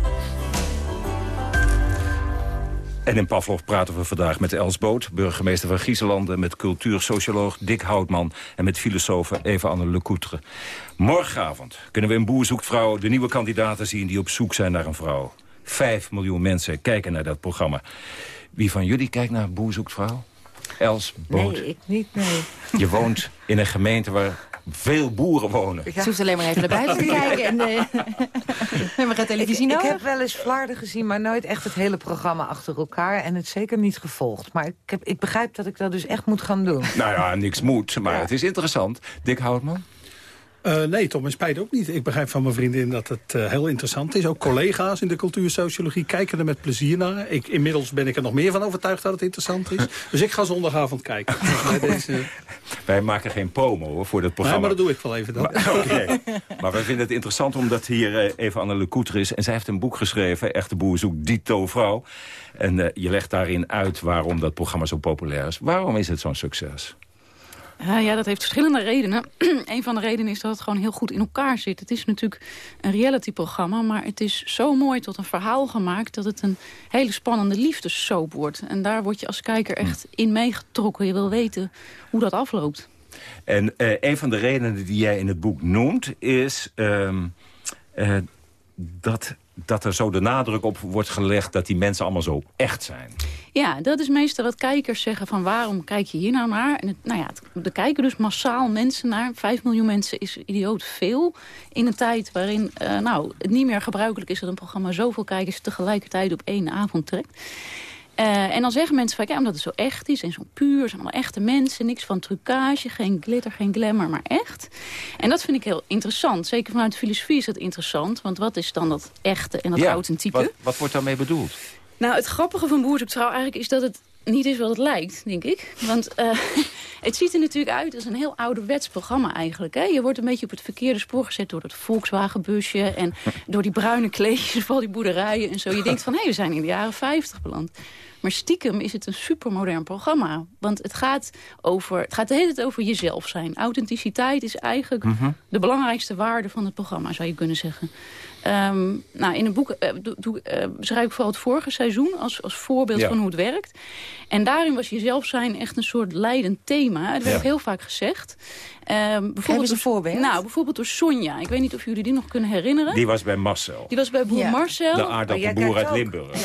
En in Pavlov praten we vandaag met Els Boot, burgemeester van Griezenlanden... met cultuursocioloog Dick Houtman en met filosoof Eva-Anne Lecoutre. Morgenavond kunnen we in Boer zoekt vrouw de nieuwe kandidaten zien... die op zoek zijn naar een vrouw. Vijf miljoen mensen kijken naar dat programma. Wie van jullie kijkt naar Boer zoekt vrouw? Els Boot. Nee, ik niet, nee. Je woont in een gemeente waar veel boeren wonen. Ze hoeft alleen maar even naar buiten te kijken. En, eh, hebben we geen televisie ik, ik heb wel eens flarden gezien, maar nooit echt het hele programma achter elkaar. En het zeker niet gevolgd. Maar ik, heb, ik begrijp dat ik dat dus echt moet gaan doen. Nou ja, niks moet, maar het is interessant. Dick Houtman? Eh, nee, tot mijn spijt ook niet. Ik begrijp van mijn vriendin dat het eh, heel interessant is. Ook collega's in de cultuursociologie kijken er met plezier naar. Ik, inmiddels ben ik er nog meer van overtuigd dat het interessant is. Dus ik ga zondagavond kijken. Bij deze... Wij maken geen promo hoor, voor dit Nee, programma. maar dat doe ik wel even dan. Maar, oké. maar wij vinden het interessant omdat hier eh, even Anne Lecoutre is. En zij heeft een boek geschreven, Echte Boer zoekt Dito Vrouw. En je legt daarin uit waarom dat programma zo populair is. Waarom is het zo'n succes? Ja, ja, dat heeft verschillende redenen. een van de redenen is dat het gewoon heel goed in elkaar zit. Het is natuurlijk een realityprogramma, maar het is zo mooi tot een verhaal gemaakt... dat het een hele spannende liefdessoap wordt. En daar word je als kijker echt in meegetrokken. Je wil weten hoe dat afloopt. En eh, een van de redenen die jij in het boek noemt is... ehm, eh, dat, dat er zo de nadruk op wordt gelegd dat die mensen allemaal zo echt zijn. Ja, dat is meestal wat kijkers zeggen van waarom kijk je hier nou naar? En nou ja, er kijken dus massaal mensen naar. Vijf miljoen mensen is idioot veel. In een tijd waarin eh, nou, het niet meer gebruikelijk is dat een programma zoveel kijkers tegelijkertijd op één avond trekt. Eh, en dan zeggen mensen vaak, ja, omdat het zo echt is en zo puur. Het zijn allemaal echte mensen, niks van trucage, geen glitter, geen glamour, maar echt. En dat vind ik heel interessant. Zeker vanuit de filosofie is dat interessant. Want wat is dan dat echte en dat Ja, authentieke? Wat, wat wordt daarmee bedoeld? Nou, het grappige van Boer zoekt trouw eigenlijk is dat het niet is wat het lijkt, denk ik. Want eh, het ziet er natuurlijk uit als een heel ouderwets programma eigenlijk. Hè? Je wordt een beetje op het verkeerde spoor gezet door dat Volkswagenbusje... en door die bruine kleedjes van al die boerderijen en zo. Je denkt van, hé, we zijn in de jaren 50 beland. Maar stiekem is het een supermodern programma. Want het gaat, over, het gaat de hele tijd over jezelf zijn. Authenticiteit is eigenlijk Mhm. de belangrijkste waarde van het programma, zou je kunnen zeggen. Ehm, nou, in het boek eh, eh, beschrijf ik vooral het vorige seizoen als, als voorbeeld Ja. van hoe het werkt. En daarin was jezelf zijn echt een soort leidend thema. Het werd Ja. ook heel vaak gezegd. Ehm, bijvoorbeeld een door- voorbeeld. Nou, bijvoorbeeld door Sonja. Ik weet niet of jullie die nog kunnen herinneren. Die was bij Marcel. Die was bij boer Ja. Marcel. De aardappelboer uit Limburg.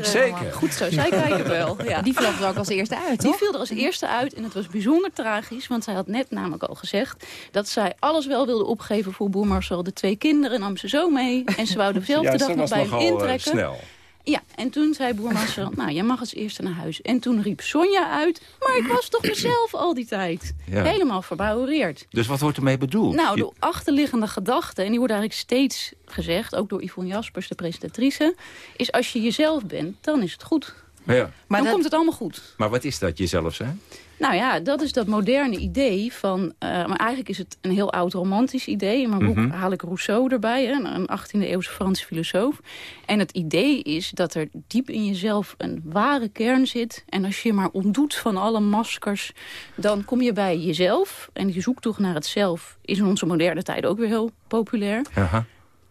Zeker. Goed zo, zij kijken wel. Ja. Die vloog er ook als eerste uit, Die toch? viel er als eerste uit en het was bijzonder tragisch. Want zij had net namelijk al gezegd dat zij alles wel wilde opgeven voor boer Marcel. De twee kinderen nam ze zo mee. En ze wou dezelfde Ja, dag nog bij hem eh, intrekken. snel. Ja, en toen zei boer Marcel, nou, jij mag als eerste naar huis. En toen riep Sonja uit, maar ik was toch mezelf al die tijd. Ja. Helemaal verbouwereerd. Dus wat wordt ermee bedoeld? Nou, de achterliggende gedachte, en die wordt eigenlijk steeds gezegd... ook door Yvonne Jaspers, de presentatrice... is als je jezelf bent, dan is het goed. Ja. dan komt het allemaal goed. Maar wat is dat, jezelf zijn? Nou ja, dat is dat moderne idee van... eh, maar eigenlijk is het een heel oud romantisch idee. In mijn boek Mhm. haal ik Rousseau erbij, hè, een 18e-eeuwse Franse filosoof. En het idee is dat er diep in jezelf een ware kern zit. En als je je maar ontdoet van alle maskers... dan kom je bij jezelf. En die zoektocht naar het zelf is in onze moderne tijd ook weer heel populair. Aha.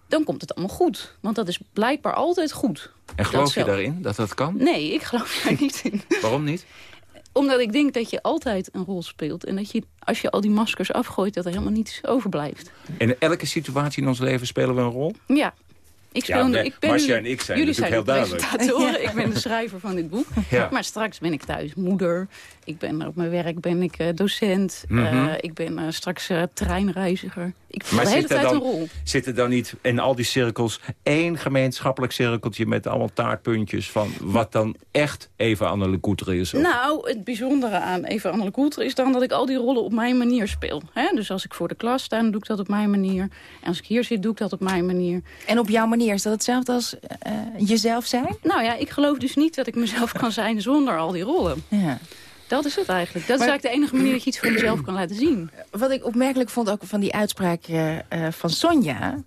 Dan komt het allemaal goed. Want dat is blijkbaar altijd goed. En geloof je daarin, dat dat kan? Nee, ik geloof daar niet in Waarom niet? omdat ik denk dat je altijd een rol speelt. En dat je, als je al die maskers afgooit, dat er helemaal niets overblijft. In elke situatie in ons leven spelen we een rol? Ja. Ik speel Ja, nu- nee, ik ben Marcia en ik zijn jullie zijn heel duidelijk. presentatoren. Ja. Ik ben de schrijver van dit boek. Ja. Maar straks ben ik thuis moeder. Ik ben op mijn werk ben ik eh, docent. Mhm. Eh, ik ben eh, straks eh, treinreiziger. Ik speel Maar de hele zit er, tijd dan, een rol. zit er dan niet in al die cirkels één gemeenschappelijk cirkeltje met allemaal taartpuntjes van wat dan echt even Anne Lecoutre is? Of- Nou, het bijzondere aan Eva Annele Koelter is dan dat ik al die rollen op mijn manier speel. Hè? Dus als ik voor de klas sta, dan doe ik dat op mijn manier. En als ik hier zit, doe ik dat op mijn manier. En op jouw manier, is dat hetzelfde als eh, jezelf zijn? Nou ja, ik geloof dus niet dat ik mezelf kan zijn zonder al die rollen. Ja. Dat is het eigenlijk. Dat is eigenlijk de enige manier dat je iets van jezelf kan laten zien. Wat ik opmerkelijk vond ook van die uitspraak eh, eh, van Sonja...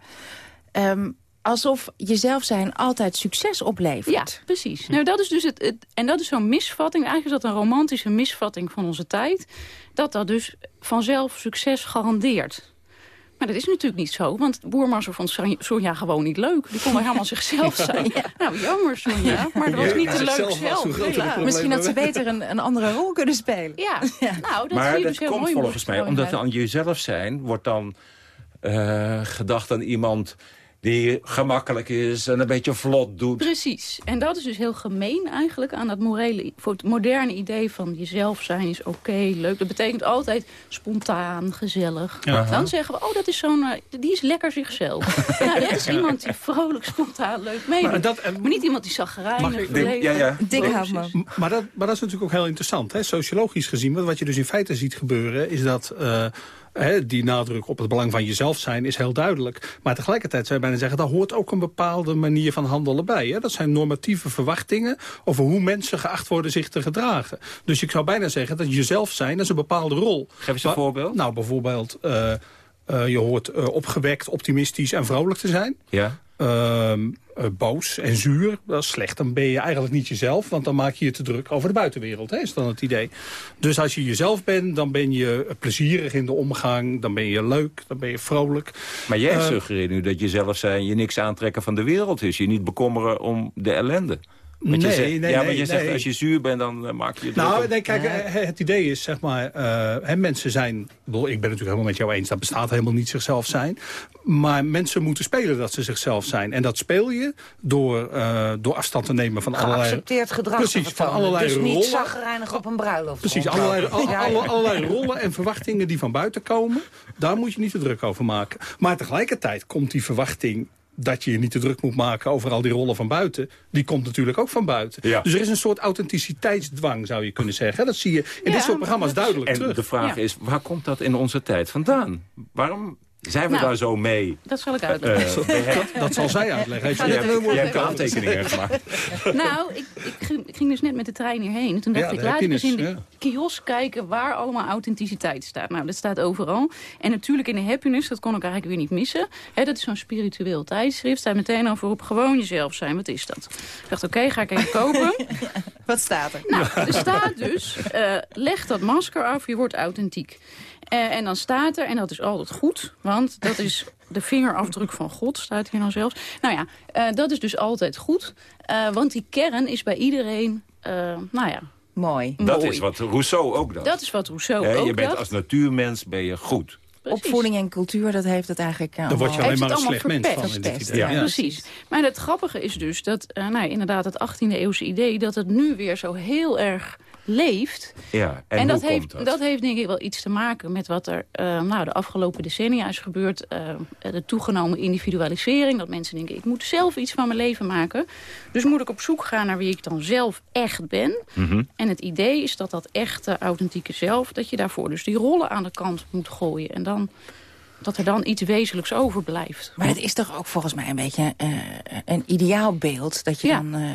ehm, alsof jezelf zijn altijd succes oplevert. Ja, precies. Nou, dat is dus het, het- en dat is zo'n misvatting. Eigenlijk is dat een romantische misvatting van onze tijd. Dat dat dus vanzelf succes garandeert. Maar dat is natuurlijk niet zo, want Boermasser vond Sonja- gewoon niet leuk. Die kon maar helemaal zichzelf zijn. Nou, jammer Sonja, maar dat was niet te leuk zelf. Misschien had ze beter een, een andere rol kunnen spelen. Ja, nou, dat maar dat dus heel komt mooi. volgens mij, omdat aan jezelf zijn... wordt dan eh, gedacht aan iemand die gemakkelijk is en een beetje vlot doet. Precies. En dat is dus heel gemeen eigenlijk aan dat morele, voor het moderne idee van jezelf zijn is oké, leuk. Dat betekent altijd spontaan, gezellig. Ja. Dan zeggen we, oh dat is zo'n, eh, die is lekker zichzelf. nou, dat is iemand die vrolijk, spontaan, leuk meedoet. Maar Maar, dat- niet iemand die zagrijnig, ik- verlegen. M- Maar dat, maar dat is natuurlijk ook heel interessant. Hè? Sociologisch gezien, want wat je dus in feite ziet gebeuren... is dat eh, hè, die nadruk op het belang van jezelf zijn is heel duidelijk. Maar tegelijkertijd zou je bijna zeggen... daar hoort ook een bepaalde manier van handelen bij. Hè? Dat zijn normatieve verwachtingen over hoe mensen geacht worden zich te gedragen. Dus ik zou bijna zeggen dat jezelf zijn, dat is een bepaalde rol. Geef eens een Maar- voorbeeld. Nou, bijvoorbeeld... eh, eh, je hoort eh, opgewekt, optimistisch en vrolijk te zijn. Ja. Ehm, eh, boos en zuur, dat is slecht. Dan ben je eigenlijk niet jezelf, want dan maak je je te druk over de buitenwereld. Hè, is dan het idee. Dus als je jezelf bent, dan ben je plezierig in de omgang. Dan ben je leuk, dan ben je vrolijk. Maar jij Eh, suggereert nu dat je zelf zijn je niks aantrekken van de wereld is. Je niet bekommeren om de ellende. Want je Nee, zegt, nee, ja, maar nee, je zegt nee. als je zuur bent, dan eh, maak je druk Nou, nee, kijk, eh, het idee is, zeg maar, eh, hè, mensen zijn... Ik bedoel, ik ben het natuurlijk helemaal met jou eens, dat bestaat helemaal niet zichzelf zijn. Maar mensen moeten spelen dat ze zichzelf zijn. En dat speel je door, eh, door afstand te nemen van allerlei... Geaccepteerd gedrag Precies, van allerlei Dus niet rollen. zagrijnig op een bruiloft. Precies, allerlei, al- Ja, alle- ja. allerlei rollen en verwachtingen die van buiten komen. Daar moet je niet te druk over maken. Maar tegelijkertijd komt die verwachting dat je je niet te druk moet maken over al die rollen van buiten. Die komt natuurlijk ook van buiten. Ja. Dus er is een soort authenticiteitsdwang, zou je kunnen zeggen. Dat zie je in dit soort programma's duidelijk En terug. de vraag Ja. is, waar komt dat in onze tijd vandaan? Waarom zijn we Nou, daar zo mee? Dat zal ik uitleggen. Eh, behept? Dat zal zij uitleggen. Heeft heel mooi Jij hebt aantekeningen gemaakt. Nou, ik, ik, ging, ik ging dus net met de trein hierheen. Toen dacht Ja, ik, laat ik eens in de happiness, kiosk kijken waar allemaal authenticiteit staat. Nou, dat staat overal. En natuurlijk in de happiness, dat kon ik eigenlijk weer niet missen. Hè, dat is zo'n spiritueel tijdschrift. Staat meteen over op gewoon jezelf zijn. Wat is dat? Ik dacht, oké, ga ik even kopen. Wat staat er? Nou, er staat dus, eh, leg dat masker af, je wordt authentiek. Eh, en dan staat er, en dat is altijd goed, want dat is de vingerafdruk van God, staat hier dan zelfs. Nou ja, eh, dat is dus altijd goed, eh, want die kern is bij iedereen, eh, nou ja... Mooi. Dat mooi. is wat Rousseau ook dacht. Dat is wat Rousseau Hè, ook je bent dacht. als natuurmens ben je goed. Precies. Opvoeding en cultuur, dat heeft het eigenlijk eh, Daar word je allemaal- alleen maar een slecht mens allemaal van in dit idee. Ja, precies. Maar het grappige is dus dat, eh, nou, inderdaad, het 18e eeuwse idee... dat het nu weer zo heel erg leeft. Ja, en, En, dat, hoe heeft, komt dat? dat heeft denk ik wel iets te maken met wat er eh, nou, de afgelopen decennia is gebeurd. Eh, de toegenomen individualisering. Dat mensen denken, ik moet zelf iets van mijn leven maken. Dus moet ik op zoek gaan naar wie ik dan zelf echt ben. Mhm. En het idee is dat dat echte, authentieke zelf... dat je daarvoor dus die rollen aan de kant moet gooien. En dan, dat er dan iets wezenlijks overblijft. Maar het is toch ook volgens mij een beetje eh, een ideaalbeeld. Dat je Ja. dan... eh,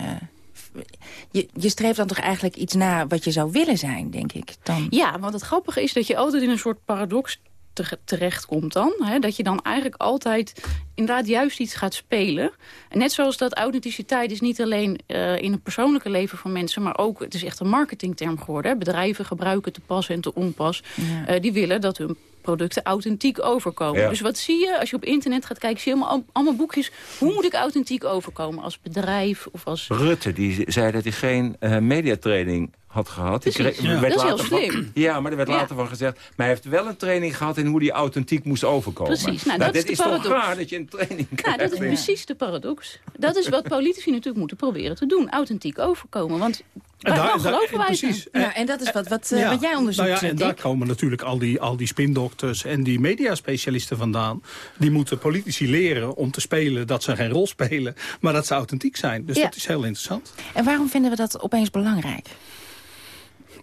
je, je streeft dan toch eigenlijk iets na wat je zou willen zijn, denk ik. Dan... Ja, want het grappige is dat je altijd in een soort paradox te- terechtkomt dan. Hè? Dat je dan eigenlijk altijd inderdaad juist iets gaat spelen. En net zoals dat authenticiteit is niet alleen eh, in het persoonlijke leven van mensen... maar ook, het is echt een marketingterm geworden. Hè? Bedrijven gebruiken te pas en te onpas. Ja. Eh, die willen dat hun producten authentiek overkomen. Ja. Dus wat zie je als je op internet gaat kijken? Zie je allemaal, allemaal boekjes. Hoe moet ik authentiek overkomen als bedrijf of als... Rutte die zei dat hij geen eh, mediatraining had gehad. Die Precies. kreeg- Ja. werd Dat is heel later van- slim. ja, maar er werd Ja. later van gezegd... maar hij heeft wel een training gehad in hoe hij authentiek moest overkomen. Precies, nou, dat dit is de is toch paradox. raar dat je een training Nou, krijgt. dat is precies de paradox. Dat is wat politici natuurlijk moeten proberen te doen. Authentiek overkomen. Want En daar- geloven wij precies. Ja, en dat is wat, wat, eh, wat jij onderzoekt, Nou ja, en Dick. daar komen natuurlijk al die, al die spindokters en die mediaspecialisten vandaan. Die moeten politici leren om te spelen dat ze geen rol spelen, maar dat ze authentiek zijn. Dus Ja. dat is heel interessant. En waarom vinden we dat opeens belangrijk?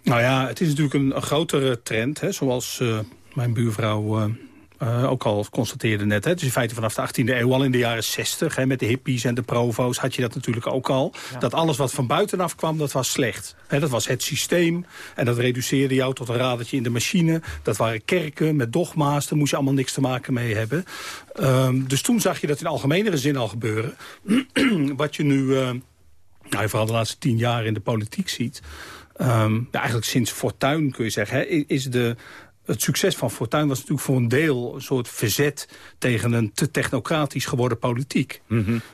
Nou ja, het is natuurlijk een, een grotere trend, hè, zoals eh, mijn buurvrouw... eh, eh, ook al constateerde net. Hè, dus in feite vanaf de 18e eeuw al in de jaren 60... Hè, met de hippies en de provo's had je dat natuurlijk ook al. Dat alles wat van buitenaf kwam, dat was slecht. Hè, dat was het systeem en dat reduceerde jou tot een radertje in de machine. Dat waren kerken met dogma's, daar moest je allemaal niks te maken mee hebben. Ehm, dus toen zag je dat in algemenere zin al gebeuren. wat je nu... nou, vooral de laatste tien jaar in de politiek ziet... Ehm, ja, eigenlijk sinds Fortuyn kun je zeggen... Hè, is de, het succes van Fortuyn was natuurlijk voor een deel... een soort verzet tegen een te technocratisch geworden politiek.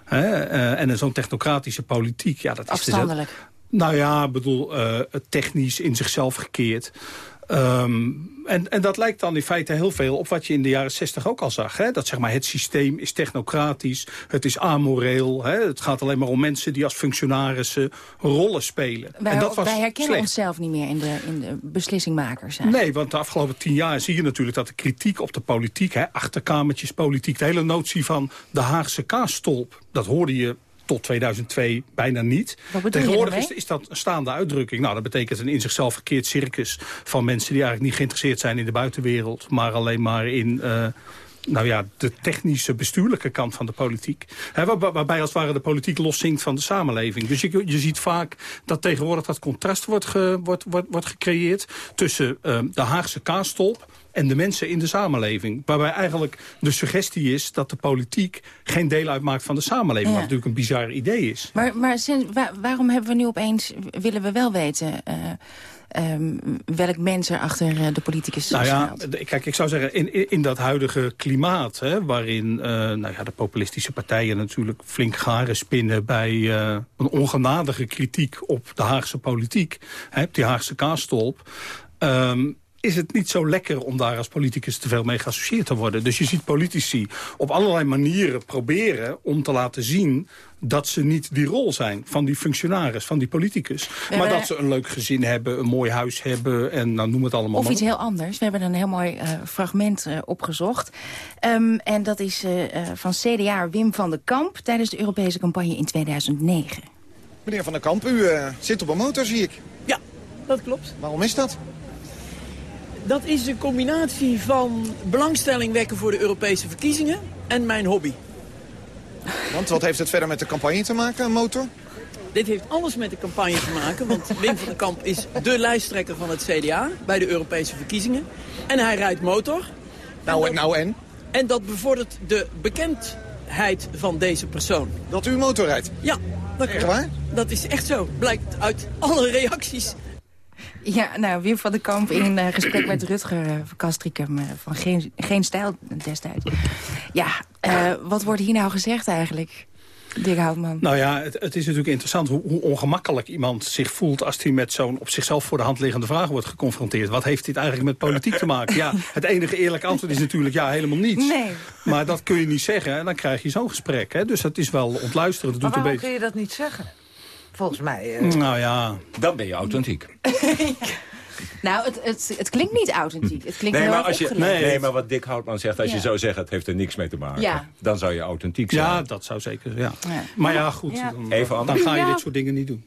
Hè, eh, en zo'n technocratische politiek... Ja, dat is dus Afstandelijk. nou ja, ik bedoel, eh, technisch in zichzelf gekeerd. Ehm, en, en dat lijkt dan in feite heel veel op wat je in de jaren 60 ook al zag. Hè? Dat zeg maar, het systeem is technocratisch, het is amoreel. Hè? Het gaat alleen maar om mensen die als functionarissen rollen spelen. Wij, en dat was wij herkennen slecht. onszelf niet meer in de, in de beslissingmakers. Nee, want de afgelopen tien jaar zie je natuurlijk dat de kritiek op de politiek... Hè, achterkamertjespolitiek, de hele notie van de Haagse kaasstolp... dat hoorde je tot 2002 bijna niet. Tegenwoordig is, is dat een staande uitdrukking. Nou, dat betekent een in zichzelf verkeerd circus... van mensen die eigenlijk niet geïnteresseerd zijn in de buitenwereld... maar alleen maar in... eh, nou ja, de technische, bestuurlijke kant van de politiek. Waar- waarbij als het ware de politiek loszinkt van de samenleving. Dus je, je ziet vaak dat tegenwoordig dat contrast wordt, ge- wordt, wordt, wordt gecreëerd... tussen eh, de Haagse kaasstolp en de mensen in de samenleving. Waarbij eigenlijk de suggestie is dat de politiek geen deel uitmaakt van de samenleving. Ja. Wat natuurlijk een bizar idee is. Maar, maar sinds, waarom hebben we nu opeens, willen we wel weten... eh, ehm, welk mens er achter eh, de politicus Nou ja, kijk, ik zou zeggen, in, in, dat huidige klimaat... Hè, waarin eh, nou ja, de populistische partijen natuurlijk flink garen spinnen... bij een ongenadige kritiek op de Haagse politiek... Hè, op die Haagse kaasstolp... ehm, is het niet zo lekker om daar als politicus te veel mee geassocieerd te worden. Dus je ziet politici op allerlei manieren proberen om te laten zien dat ze niet die rol zijn van die functionaris, van die politicus. Maar hebben- dat ze een leuk gezin hebben, een mooi huis hebben en nou, noem het allemaal Of maar iets heel anders. We hebben een heel mooi eh, fragment eh, opgezocht. Ehm, en dat is eh, van CDA Wim van den Kamp... tijdens de Europese campagne in 2009. Meneer Van der Kamp, u zit op een motor, zie ik. Ja, dat klopt. Waarom is dat? Dat is een combinatie van belangstelling wekken voor de Europese verkiezingen en mijn hobby. Want wat heeft het verder met de campagne te maken, een motor? Dit heeft alles met de campagne te maken, want Wim van den Kamp is de lijsttrekker van het CDA bij de Europese verkiezingen. En hij rijdt motor. Nou, en, nou en? En dat bevordert de bekendheid van deze persoon. Dat u motor rijdt? Ja, dat Echt waar? Dat is echt zo. Blijkt uit alle reacties. Ja, nou, Wim van den Kamp in eh, gesprek met Rutger uh, van Castricum eh, van Geen, Geen Stijl destijds. Ja, eh, wat wordt hier nou gezegd eigenlijk, Dick Houtman? Nou ja, het, het is natuurlijk interessant hoe, hoe ongemakkelijk iemand zich voelt... als hij met zo'n op zichzelf voor de hand liggende vraag wordt geconfronteerd. Wat heeft dit eigenlijk met politiek te maken? Ja, het enige eerlijke antwoord is natuurlijk ja, helemaal niets. Nee. Maar dat kun je niet zeggen en dan krijg je zo'n gesprek. Hè? Dus dat is wel ontluisterend. Dat Maar doet waarom een kun je dat niet zeggen? Volgens mij... eh, Nou ja... Dan ben je authentiek. Nou, het, het, het klinkt niet authentiek. Het klinkt Nee heel maar, als je, nee, maar wat Dick Houtman zegt, als je Ja. zo zegt, het heeft er niks mee te maken. Ja. Dan zou je authentiek zijn. Ja, dat zou zeker, ja. Ja. Maar ja, goed, Ja. dan, Even dan anders. ga je Ja. dit soort dingen niet doen.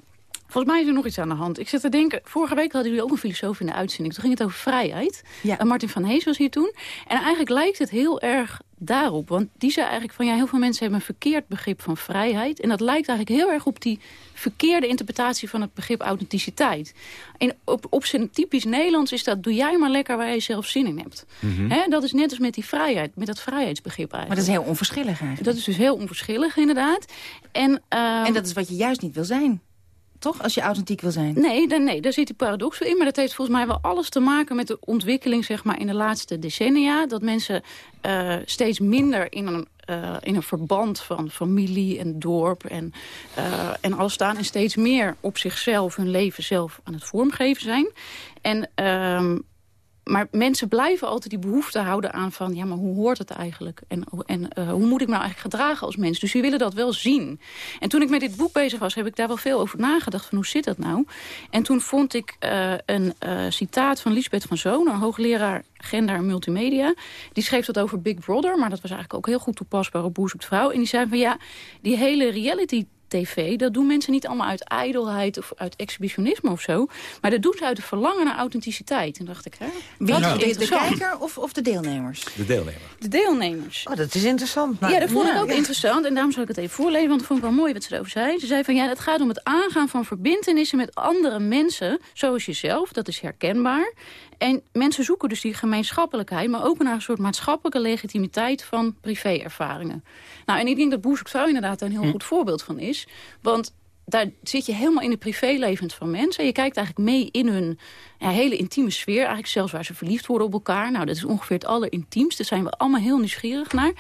Volgens mij is er nog iets aan de hand. Ik zit te denken, vorige week hadden jullie ook een filosoof in de uitzending. Toen ging het over vrijheid. En Martin van Hees was hier toen. En eigenlijk lijkt het heel erg daarop. Want die zei eigenlijk van ja, heel veel mensen hebben een verkeerd begrip van vrijheid. En dat lijkt eigenlijk heel erg op die verkeerde interpretatie van het begrip authenticiteit. En op, op zijn typisch Nederlands is dat doe jij maar lekker waar je zelf zin in hebt. Hè, dat is net als met die vrijheid, met dat vrijheidsbegrip Maar eigenlijk. dat is heel onverschillig eigenlijk. Dat is dus heel onverschillig inderdaad. En, ehm, En dat is wat je juist niet wil zijn. Toch? Als je authentiek wil zijn. Nee, daar, nee, daar zit die paradox in. Maar dat heeft volgens mij wel alles te maken met de ontwikkeling zeg maar, in de laatste decennia. Dat mensen eh, steeds minder in een, eh, in een verband van familie en dorp en, eh, en alles staan. En steeds meer op zichzelf hun leven zelf aan het vormgeven zijn. En... ehm, maar mensen blijven altijd die behoefte houden aan van... ja, maar hoe hoort het eigenlijk? En, en eh, hoe moet ik nou eigenlijk gedragen als mens? Dus die willen dat wel zien. En toen ik met dit boek bezig was, heb ik daar wel veel over nagedacht. Van hoe zit dat nou? En toen vond ik eh, een eh, citaat van Lisbeth van Zoon... een hoogleraar gender en multimedia. Die schreef dat over Big Brother, maar dat was eigenlijk ook heel goed toepasbaar op Boer vrouw. En die zei van ja, die hele reality tv. Dat doen mensen niet allemaal uit ijdelheid of uit exhibitionisme of zo. Maar dat doen ze uit een verlangen naar authenticiteit. En dacht ik, hè, Wie, dat is de, kijker of, of de deelnemers? De deelnemer. De deelnemers. Oh, dat is interessant. maar- ja, dat vond Ja, ik ook ja. interessant. En daarom zal ik het even voorlezen, want dat vond ik wel mooi wat ze erover zei. Ze zei van, ja, het gaat om het aangaan van verbintenissen met andere mensen, zoals jezelf. Dat is herkenbaar. En mensen zoeken dus die gemeenschappelijkheid, maar ook naar een soort maatschappelijke legitimiteit van privéervaringen. Nou, en ik denk dat Boer vrouw inderdaad daar een heel goed voorbeeld van is. Want daar zit je helemaal in de privélevens van mensen. Je kijkt eigenlijk mee in hun ja, hele intieme sfeer. Eigenlijk zelfs waar ze verliefd worden op elkaar. Nou, dat is ongeveer het allerintiemste. Daar zijn we allemaal heel nieuwsgierig naar.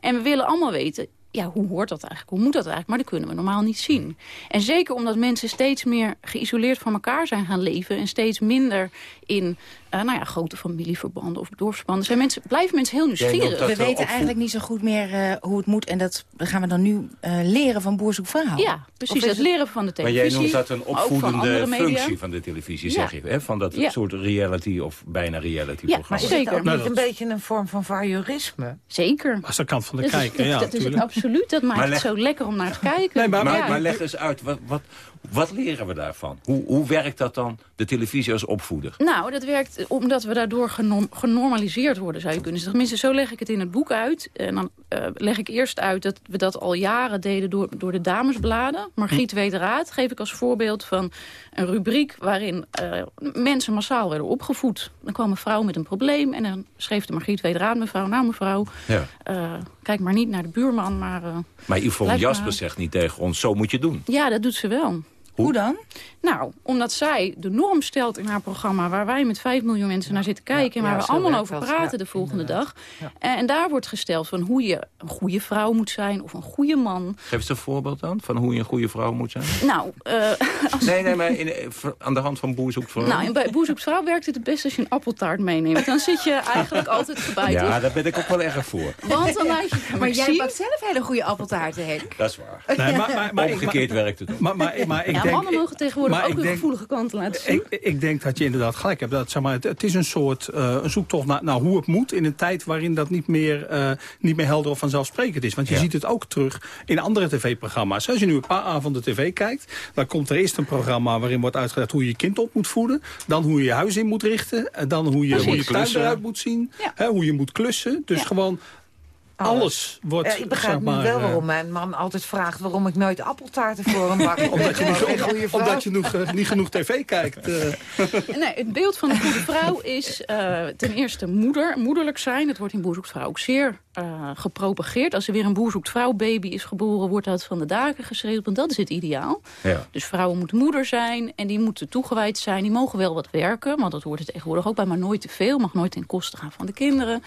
En we willen allemaal weten... Ja, hoe hoort dat eigenlijk? Hoe moet dat eigenlijk? Maar dat kunnen we normaal niet zien. En zeker omdat mensen steeds meer geïsoleerd van elkaar zijn gaan leven... en steeds minder in eh, nou ja, grote familieverbanden of dorpsverbanden... Zijn mensen, blijven mensen heel nieuwsgierig. We weten eigenlijk niet zo goed meer eh, hoe het moet. En dat gaan we dan nu eh, leren van Boer Zoekt Vrouw. Ja, precies. Is Het het- leren van de Maar televisie. jij noemt dat een maar van opvoedende functie van de televisie, Ja. zeg je. Hè? Van dat Ja. soort reality of bijna reality Ja, programma. Maar is het ook Zeker. niet een beetje een vorm van voyeurisme? Zeker. Dat is de kant van de Dat is- kijker, ja, dat is. Absoluut. Dat maakt het zo lekker om naar te kijken. Nee, maar- Maar, maar leg eens uit, wat, wat, wat leren we daarvan? Hoe, hoe werkt dat dan, de televisie als opvoeder? Nou, dat werkt omdat we daardoor genorm- genormaliseerd worden, zou je kunnen zeggen. Tenminste, zo leg ik het in het boek uit. En dan eh, leg ik eerst uit dat we dat al jaren deden door, door de damesbladen. Margriet weet raad geef ik als voorbeeld van een rubriek... waarin eh, mensen massaal werden opgevoed. Dan kwam een vrouw met een probleem en dan schreef de Margriet weet raad... mevrouw, nou mevrouw, Ja. eh, kijk maar niet naar de buurman, maar... Maar Yvonne maar- Jasper zegt niet tegen ons, zo moet je doen. ja, dat doet ze wel. Hoe? dan? Nou, omdat zij de norm stelt in haar programma... waar wij met 5 miljoen mensen naar zitten kijken... en ja, waar we allemaal over dat, praten ja, de volgende inderdaad. dag. En, en daar wordt gesteld van hoe je een goede vrouw moet zijn... of een goede man. Geef eens een voorbeeld dan, van hoe je een goede vrouw moet zijn. Nou, eh, als, Nee, nee, maar in, eh, aan de hand van Boer zoekt vrouw. nou en bij Boer zoekt vrouw werkt het het best als je een appeltaart meeneemt. Dan zit je eigenlijk altijd gebijt. ja, daar ben ik ook wel erg voor. Want dan laat je Maar jij bakt zelf hele goede appeltaarten, Henk. Dat is waar. Nee, maar, maar, Omgekeerd werkt het ook. maar, maar, maar ik Ja, denk, mannen mogen tegenwoordig maar ook ik hun denk- gevoelige kanten laten zien. Ik, ik denk dat je inderdaad gelijk hebt. Dat, zeg maar, het, het is een soort eh, een zoektocht naar, naar hoe het moet... in een tijd waarin dat niet meer, eh, niet meer helder of vanzelfsprekend is. Want je Ja. ziet het ook terug in andere tv-programma's. Als je nu een paar avonden tv kijkt... dan komt er eerst een programma waarin wordt uitgelegd... hoe je je kind op moet voeden. Dan hoe je je huis in moet richten. En dan hoe je, hoe je tuin Klussen. eruit moet zien. Ja. Hè, hoe je moet klussen. Dus Ja. gewoon alles wordt... Ja, ik begrijp zeg nu wel eh, waarom mijn man altijd vraagt... waarom ik nooit appeltaarten voor hem bak. omdat je, niet, omdat je nog, eh, niet genoeg tv kijkt. eh. Nee, het beeld van een goede vrouw is eh, ten eerste moeder, moederlijk zijn. Dat wordt in Boer zoekt vrouw ook zeer eh, gepropageerd. Als er weer een Boer zoekt vrouw baby is geboren... wordt dat van de daken geschreeuwd, want dat is het ideaal. Ja. Dus vrouwen moeten moeder zijn en die moeten toegewijd zijn. Die mogen wel wat werken, want dat hoort er tegenwoordig ook bij... maar nooit te veel, mag nooit ten koste gaan van de kinderen.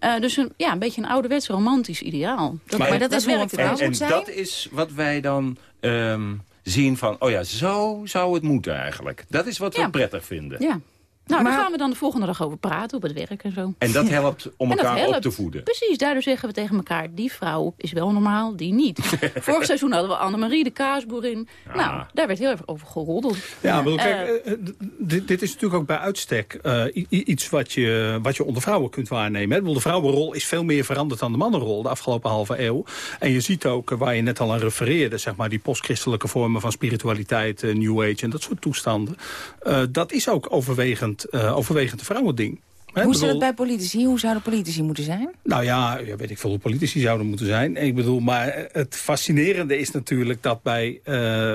Eh, dus een, ja, een beetje een ouderwets romantisch ideaal. Dat, Maar- maar, dat is werkt een het wel. En, moet en zijn? dat is wat wij dan ehm, zien van... oh ja, zo zou het moeten eigenlijk. Dat is wat we prettig vinden. Ja. Nou, Maar- daar gaan we dan de volgende dag over praten op het werk en zo. En dat helpt om elkaar op te voeden. Precies, daardoor zeggen we tegen elkaar... die vrouw is wel normaal, die niet. Vorig seizoen hadden we Annemarie, de kaasboerin. Nou, daar werd heel erg over geroddeld. Ja, maar kijk, Eh, eh, eh, dit, dit is natuurlijk ook bij uitstek eh, iets wat je, wat je onder vrouwen kunt waarnemen. hè. De vrouwenrol is veel meer veranderd dan de mannenrol de afgelopen halve eeuw. En je ziet ook, waar je net al aan refereerde, zeg maar, die postchristelijke vormen van spiritualiteit, New Age en dat soort toestanden. Eh, dat is ook overwegend, eh, overwegend een vrouwending. Hè, Hoe ik zit het bedoel- bij politici? Hoe zouden politici moeten zijn? nou ja, ja, weet ik veel hoe politici zouden moeten zijn. Ik bedoel, maar het fascinerende is natuurlijk dat bij... eh,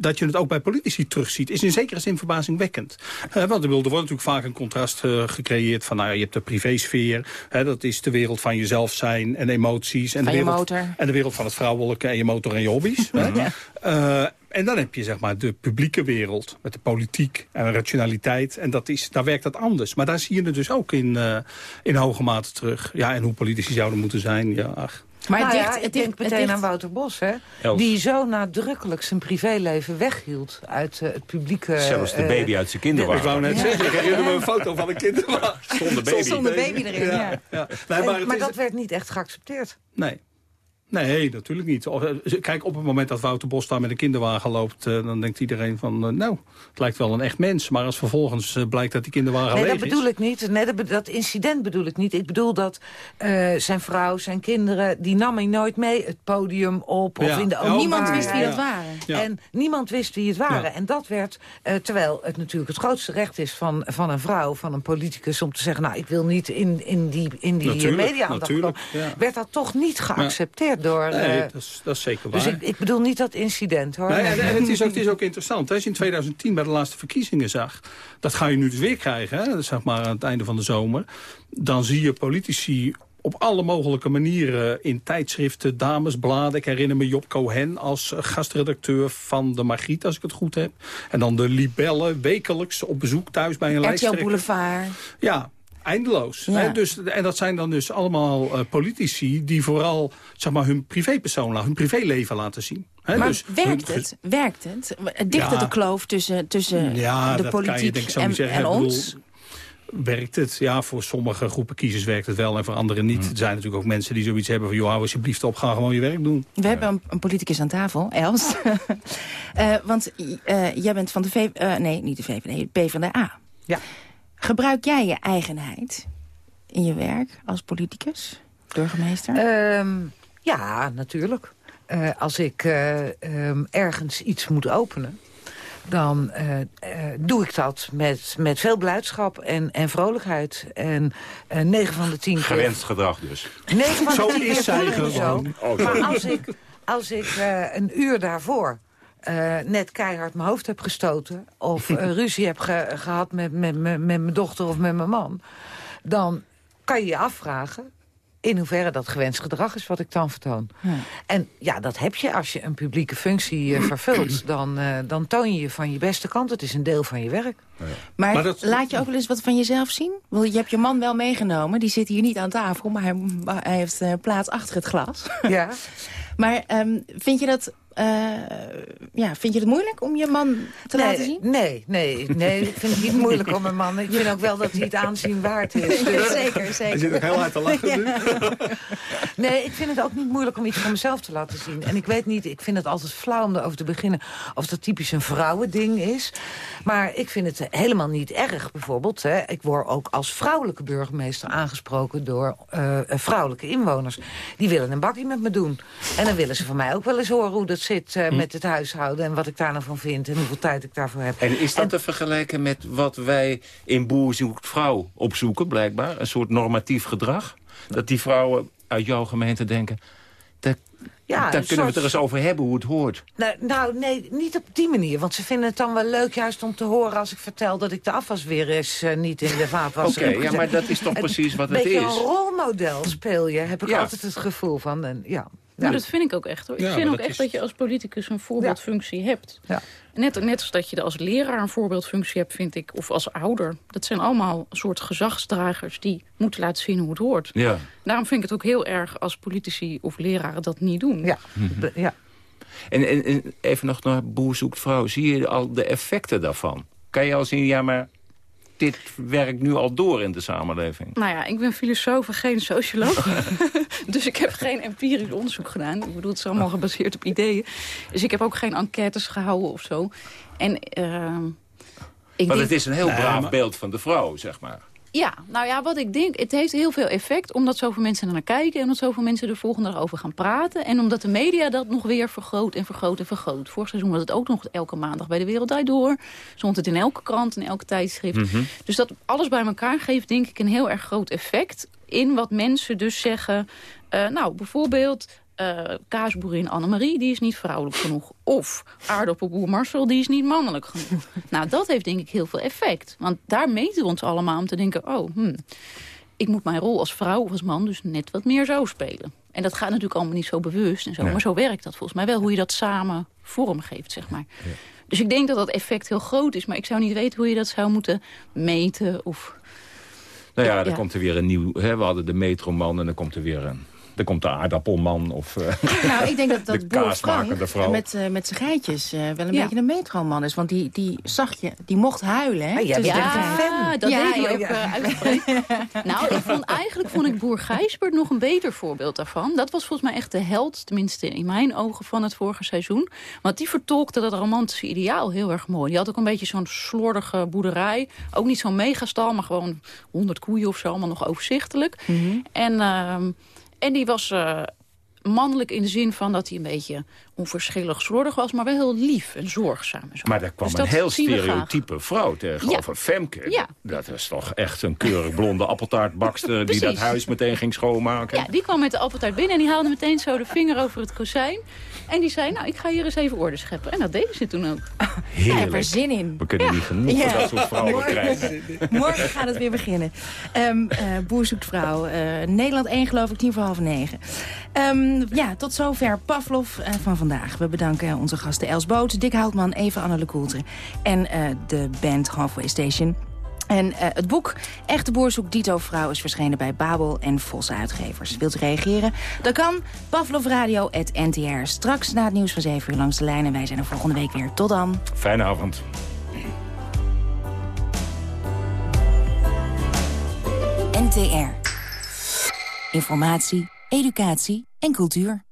dat je het ook bij politici terugziet, is in zekere zin verbazingwekkend. Eh, want bedoel, er wordt natuurlijk vaak een contrast eh, gecreëerd van... nou je hebt de privésfeer, hè, dat is de wereld van jezelf zijn en emoties. En Van de wereld. En de wereld van het vrouwelijke en je motor en je hobby's. hè. Eh, en dan heb je zeg maar de publieke wereld met de politiek en rationaliteit. En dat is, daar werkt dat anders. Maar daar zie je het dus ook in, eh, in hoge mate terug. Ja, en hoe politici zouden moeten zijn, ja, ach. Maar Nou ja, ik denk meteen dicht- aan Wouter Bos, hè? Die zo nadrukkelijk zijn privéleven weghield uit eh, het publieke... Zelfs de eh, baby uit zijn kinderwagen. Ik wou net zeggen, ik herinner me een foto van een kinderwagen. Zonder baby. Zonder baby erin, ja. ja. Nee, maar het maar is- dat werd niet echt geaccepteerd. Nee. Nee, natuurlijk niet. Eh, Kijk, op het moment dat Wouter Bos daar met een kinderwagen loopt... eh, dan denkt iedereen van, eh, nou, het lijkt wel een echt mens. Maar als vervolgens blijkt dat die kinderwagen Nee, leeg dat is... bedoel ik niet. Nee, dat, dat incident bedoel ik niet. Ik bedoel dat eh, zijn vrouw, zijn kinderen... die nam hij nooit mee het podium op. Of Ja. in de openbaar. Niemand wist wie dat waren. Ja. En niemand wist wie het waren. Ja. En dat werd, eh, terwijl het natuurlijk het grootste recht is... Van, van een vrouw, van een politicus... om te zeggen, nou, ik wil niet in, in die, in die Natuurlijk, media natuurlijk, ja. werd dat toch niet geaccepteerd door... Nee, eh, dat is, dat is zeker waar. dus ik, ik bedoel niet dat incident, hoor. Nee, en, en het, is ook, het is ook interessant. hè. Als je in 2010 bij de laatste verkiezingen zag... dat ga je nu dus weer krijgen, hè, zeg maar aan het einde van de zomer... dan zie je politici op alle mogelijke manieren in tijdschriften, damesbladen. Ik herinner me Job Cohen als gastredacteur van de Margriet, als ik het goed heb. En dan de Libellen, wekelijks op bezoek thuis bij een RTL lijsttrekker. Boulevard. Ja, eindeloos. Ja. Hè? Dus, en dat zijn dan dus allemaal eh, politici die vooral zeg maar, hun privépersoon, hun privéleven laten zien. Hè? Maar dus werkt hun- het? Werkt het? Dicht Ja. het de kloof tussen, tussen Ja, de je politiek ik en, niet zeggen. en Ik bedoel, ons? Werkt het? Ja, voor sommige groepen kiezers werkt het wel en voor anderen niet. Er zijn natuurlijk ook mensen die zoiets hebben van... joh, hou alsjeblieft op, ga gewoon je werk doen. We hebben een, een politicus aan tafel, Els. Eh, want eh, jij bent van de V... eh, nee, niet de VVD, P van de A. Ja. Gebruik jij je eigenheid in je werk als politicus, burgemeester? Ehm, ja, natuurlijk. Eh, als ik eh, ehm, ergens iets moet openen... dan eh, eh, doe ik dat met, met veel blijdschap en, en vrolijkheid. En eh 9 van de 10 keer... Gewenst gedrag dus. 9 van Zo de 10 is keer zij gewoon. zo. Oké. Maar als ik, als ik eh, een uur daarvoor... eh, net keihard mijn hoofd heb gestoten... of ruzie heb ge- gehad met, met, met, met mijn dochter of met mijn man... dan kan je je afvragen in hoeverre dat gewenst gedrag is wat ik dan vertoon. En ja, dat heb je als je een publieke functie eh, vervult. Dan, eh, dan toon je je van je beste kant. Het is een deel van je werk. maar maar dat- laat je ook wel eens wat van jezelf zien? Want je hebt je man wel meegenomen. Die zit hier niet aan tafel, maar hij, hij heeft eh, plaats achter het glas. Ja. maar ehm, vind je dat... eh, ja, vind je het moeilijk om je man te nee, laten zien? Nee, nee, nee, ik vind het niet moeilijk om een man. Ik vind ook wel dat hij het aanzien waard is. Dus- zeker, Hij zeker. zit ook heel hard te lachen nu. Nee, ik vind het ook niet moeilijk om iets van mezelf te laten zien. En ik weet niet, ik vind het altijd flauw om erover te beginnen... of dat typisch een vrouwending is. Maar ik vind het helemaal niet erg, bijvoorbeeld. Hè. Ik word ook als vrouwelijke burgemeester aangesproken... door eh, eh, vrouwelijke inwoners. Die willen een bakkie met me doen. En dan willen ze van mij ook wel eens horen hoe dat zit Hm. eh, met het huishouden... en wat ik daar nou van vind en hoeveel tijd ik daarvoor heb. En is dat te vergelijken met wat wij in Boer zoekt vrouw opzoeken, blijkbaar? Een soort normatief gedrag? Dat die vrouwen uit jouw gemeente denken... daar, Ja, een kunnen we het er eens over hebben hoe het hoort. Nou, nou, nee, niet op die manier. Want ze vinden het dan wel leuk juist om te horen als ik vertel... dat ik de afwas weer eens eh, niet in de vaatwasser Oké, ja, maar dat is toch Een precies wat het beetje is? een rolmodel speel je, heb ik Ja. altijd het gevoel van. En, ja. Nou, dat vind ik ook echt hoor. Ik Ja, vind ook dat echt is- dat je als politicus een voorbeeldfunctie hebt. Ja. Net, net als dat je als leraar een voorbeeldfunctie hebt, vind ik. Of als ouder. Dat zijn allemaal een soort gezagsdragers die moeten laten zien hoe het hoort. Ja. Daarom vind ik het ook heel erg als politici of leraren dat niet doen. Ja. De- ja. En, en, en even nog naar Boer zoekt vrouw. Zie je al de effecten daarvan? Kan je al zien, ja, maar dit werkt nu al door in de samenleving? Nou ja, ik ben filosoof en geen socioloog. dus ik heb geen empirisch onderzoek gedaan. Ik bedoel, het is allemaal gebaseerd op ideeën. Dus ik heb ook geen enquêtes gehouden of zo. En ehm ik denk- het is een heel braaf maar- beeld van de vrouw, zeg maar. Ja, nou ja, wat ik denk, het heeft heel veel effect... omdat zoveel mensen er naar kijken... en omdat zoveel mensen er volgende dag over gaan praten... en omdat de media dat nog weer vergroot en vergroot en vergroot. Vorig seizoen was het ook nog elke maandag bij de Wereld Draait Door. Stond het in elke krant, in elke tijdschrift. Mhm. Dus dat alles bij elkaar geeft denk ik een heel erg groot effect... in wat mensen dus zeggen... eh, nou, bijvoorbeeld eh kaasboerin Annemarie, die is niet vrouwelijk genoeg. Of aardappelboer Marcel, die is niet mannelijk genoeg. nou, dat heeft denk ik heel veel effect. Want daar meten we ons allemaal om te denken... oh, hmm, ik moet mijn rol als vrouw of als man dus net wat meer zo spelen. En dat gaat natuurlijk allemaal niet zo bewust en zo. Maar zo werkt dat volgens mij wel, hoe je dat samen vormgeeft, zeg maar. Dus ik denk dat dat effect heel groot is. Maar ik zou niet weten hoe je dat zou moeten meten of... Nou ja, Ja, dan ja. komt er weer een nieuw... Hè, we hadden de metroman en dan komt er weer een Er komt de aardappelman of eh, Nou, ik denk dat de dat Boer kaasmakende Frank vrouw. met, eh, met zijn geitjes eh, wel een Ja. beetje een metroman is. Want die, die zag je, die mocht huilen. Hè, Ah, de echt een tijd. fan. dat Ja, deed hij ja, ook ja. eh, uitgebreid. nou, ik vond, eigenlijk vond ik Boer Gijsbert nog een beter voorbeeld daarvan. Dat was volgens mij echt de held, tenminste in mijn ogen, van het vorige seizoen. Want die vertolkte dat romantische ideaal heel erg mooi. Die had ook een beetje zo'n slordige boerderij. Ook niet zo'n megastal, maar gewoon 100 koeien of zo, allemaal nog overzichtelijk. En, ehm, en die was... eh, mannelijk in de zin van dat hij een beetje onverschillig slordig was... maar wel heel lief en zorgzaam. En zo. Maar daar kwam Dus een heel stereotype vrouw tegenover Femke. Ja. Dat is toch echt een keurig blonde appeltaartbakster... die dat huis meteen ging schoonmaken. Ja, die kwam met de appeltaart binnen en die haalde meteen zo de vinger over het kozijn. En die zei, nou, ik ga hier eens even orde scheppen. En dat deden ze toen ook. Ja, ik heb er Heerlijk. zin in. We kunnen niet genoeg van Ja. dat soort vrouwen krijgen. Morgen gaat het weer beginnen. Ehm eh, Boer zoekt vrouw. Eh, Nederland 1 geloof ik, tien voor half negen. Ehm, ja, tot zover Pavlov eh, van vandaag. We bedanken onze gasten Els Boot, Dick Houtman, Eva Anne Lecoultre... en eh, de band Halfway Station. En eh, het boek Echte Boer zoekt Dito Vrouw is verschenen bij Babel en Vos Uitgevers. Wilt u reageren? Dat kan. Pavlovradio.ntr. Straks na het nieuws van 7 uur langs de lijn. En wij zijn er volgende week weer. Tot dan. Fijne avond. NTR. Informatie, educatie en cultuur.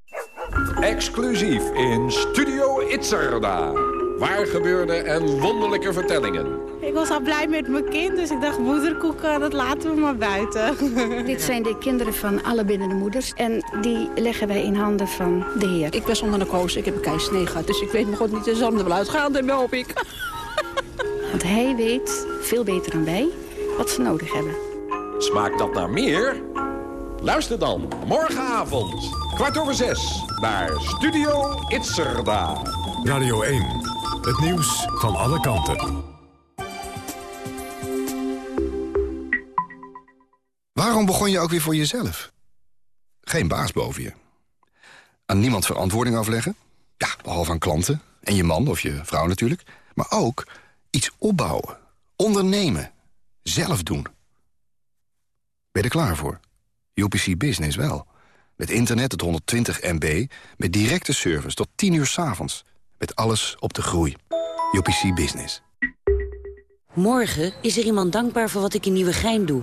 Exclusief in Studio Itzerda. Waar gebeurde en wonderlijke vertellingen. Ik was al blij met mijn kind, dus ik dacht moederkoeken, dat laten we maar buiten. Dit zijn de kinderen van alle binnende moeders. En die leggen wij in handen van de Heer. Ik ben zonder narcose, ik heb een keisnee gehad. Dus ik weet me god niet de zanden wel uitgaan, en hoop ik. Want hij weet, veel beter dan wij, wat ze nodig hebben. Smaakt dat naar meer? Luister dan morgenavond, kwart over zes, naar Studio Itzerda. Radio 1. Het nieuws van alle kanten. Waarom begon je ook weer voor jezelf? Geen baas boven je. Aan niemand verantwoording afleggen? Ja, behalve aan klanten. En je man of je vrouw natuurlijk. Maar ook iets opbouwen. Ondernemen. Zelf doen. Ben je er klaar voor? UPC Business wel. Met internet tot 120 MB. Met directe service tot 10 uur 's avonds. Met alles op de groei. UPC Business. Morgen is er iemand dankbaar voor wat ik in Nieuwegein doe.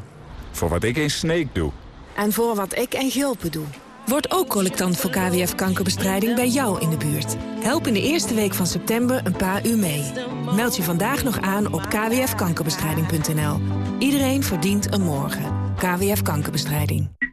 Voor wat ik in Sneek doe. En voor wat ik en Gulpen doe. Word ook collectant voor KWF-kankerbestrijding bij jou in de buurt. Help in de eerste week van september een paar uur mee. Meld je vandaag nog aan op kwfkankerbestrijding.nl. Iedereen verdient een morgen. KWF Kankerbestrijding.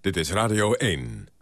Dit is Radio 1.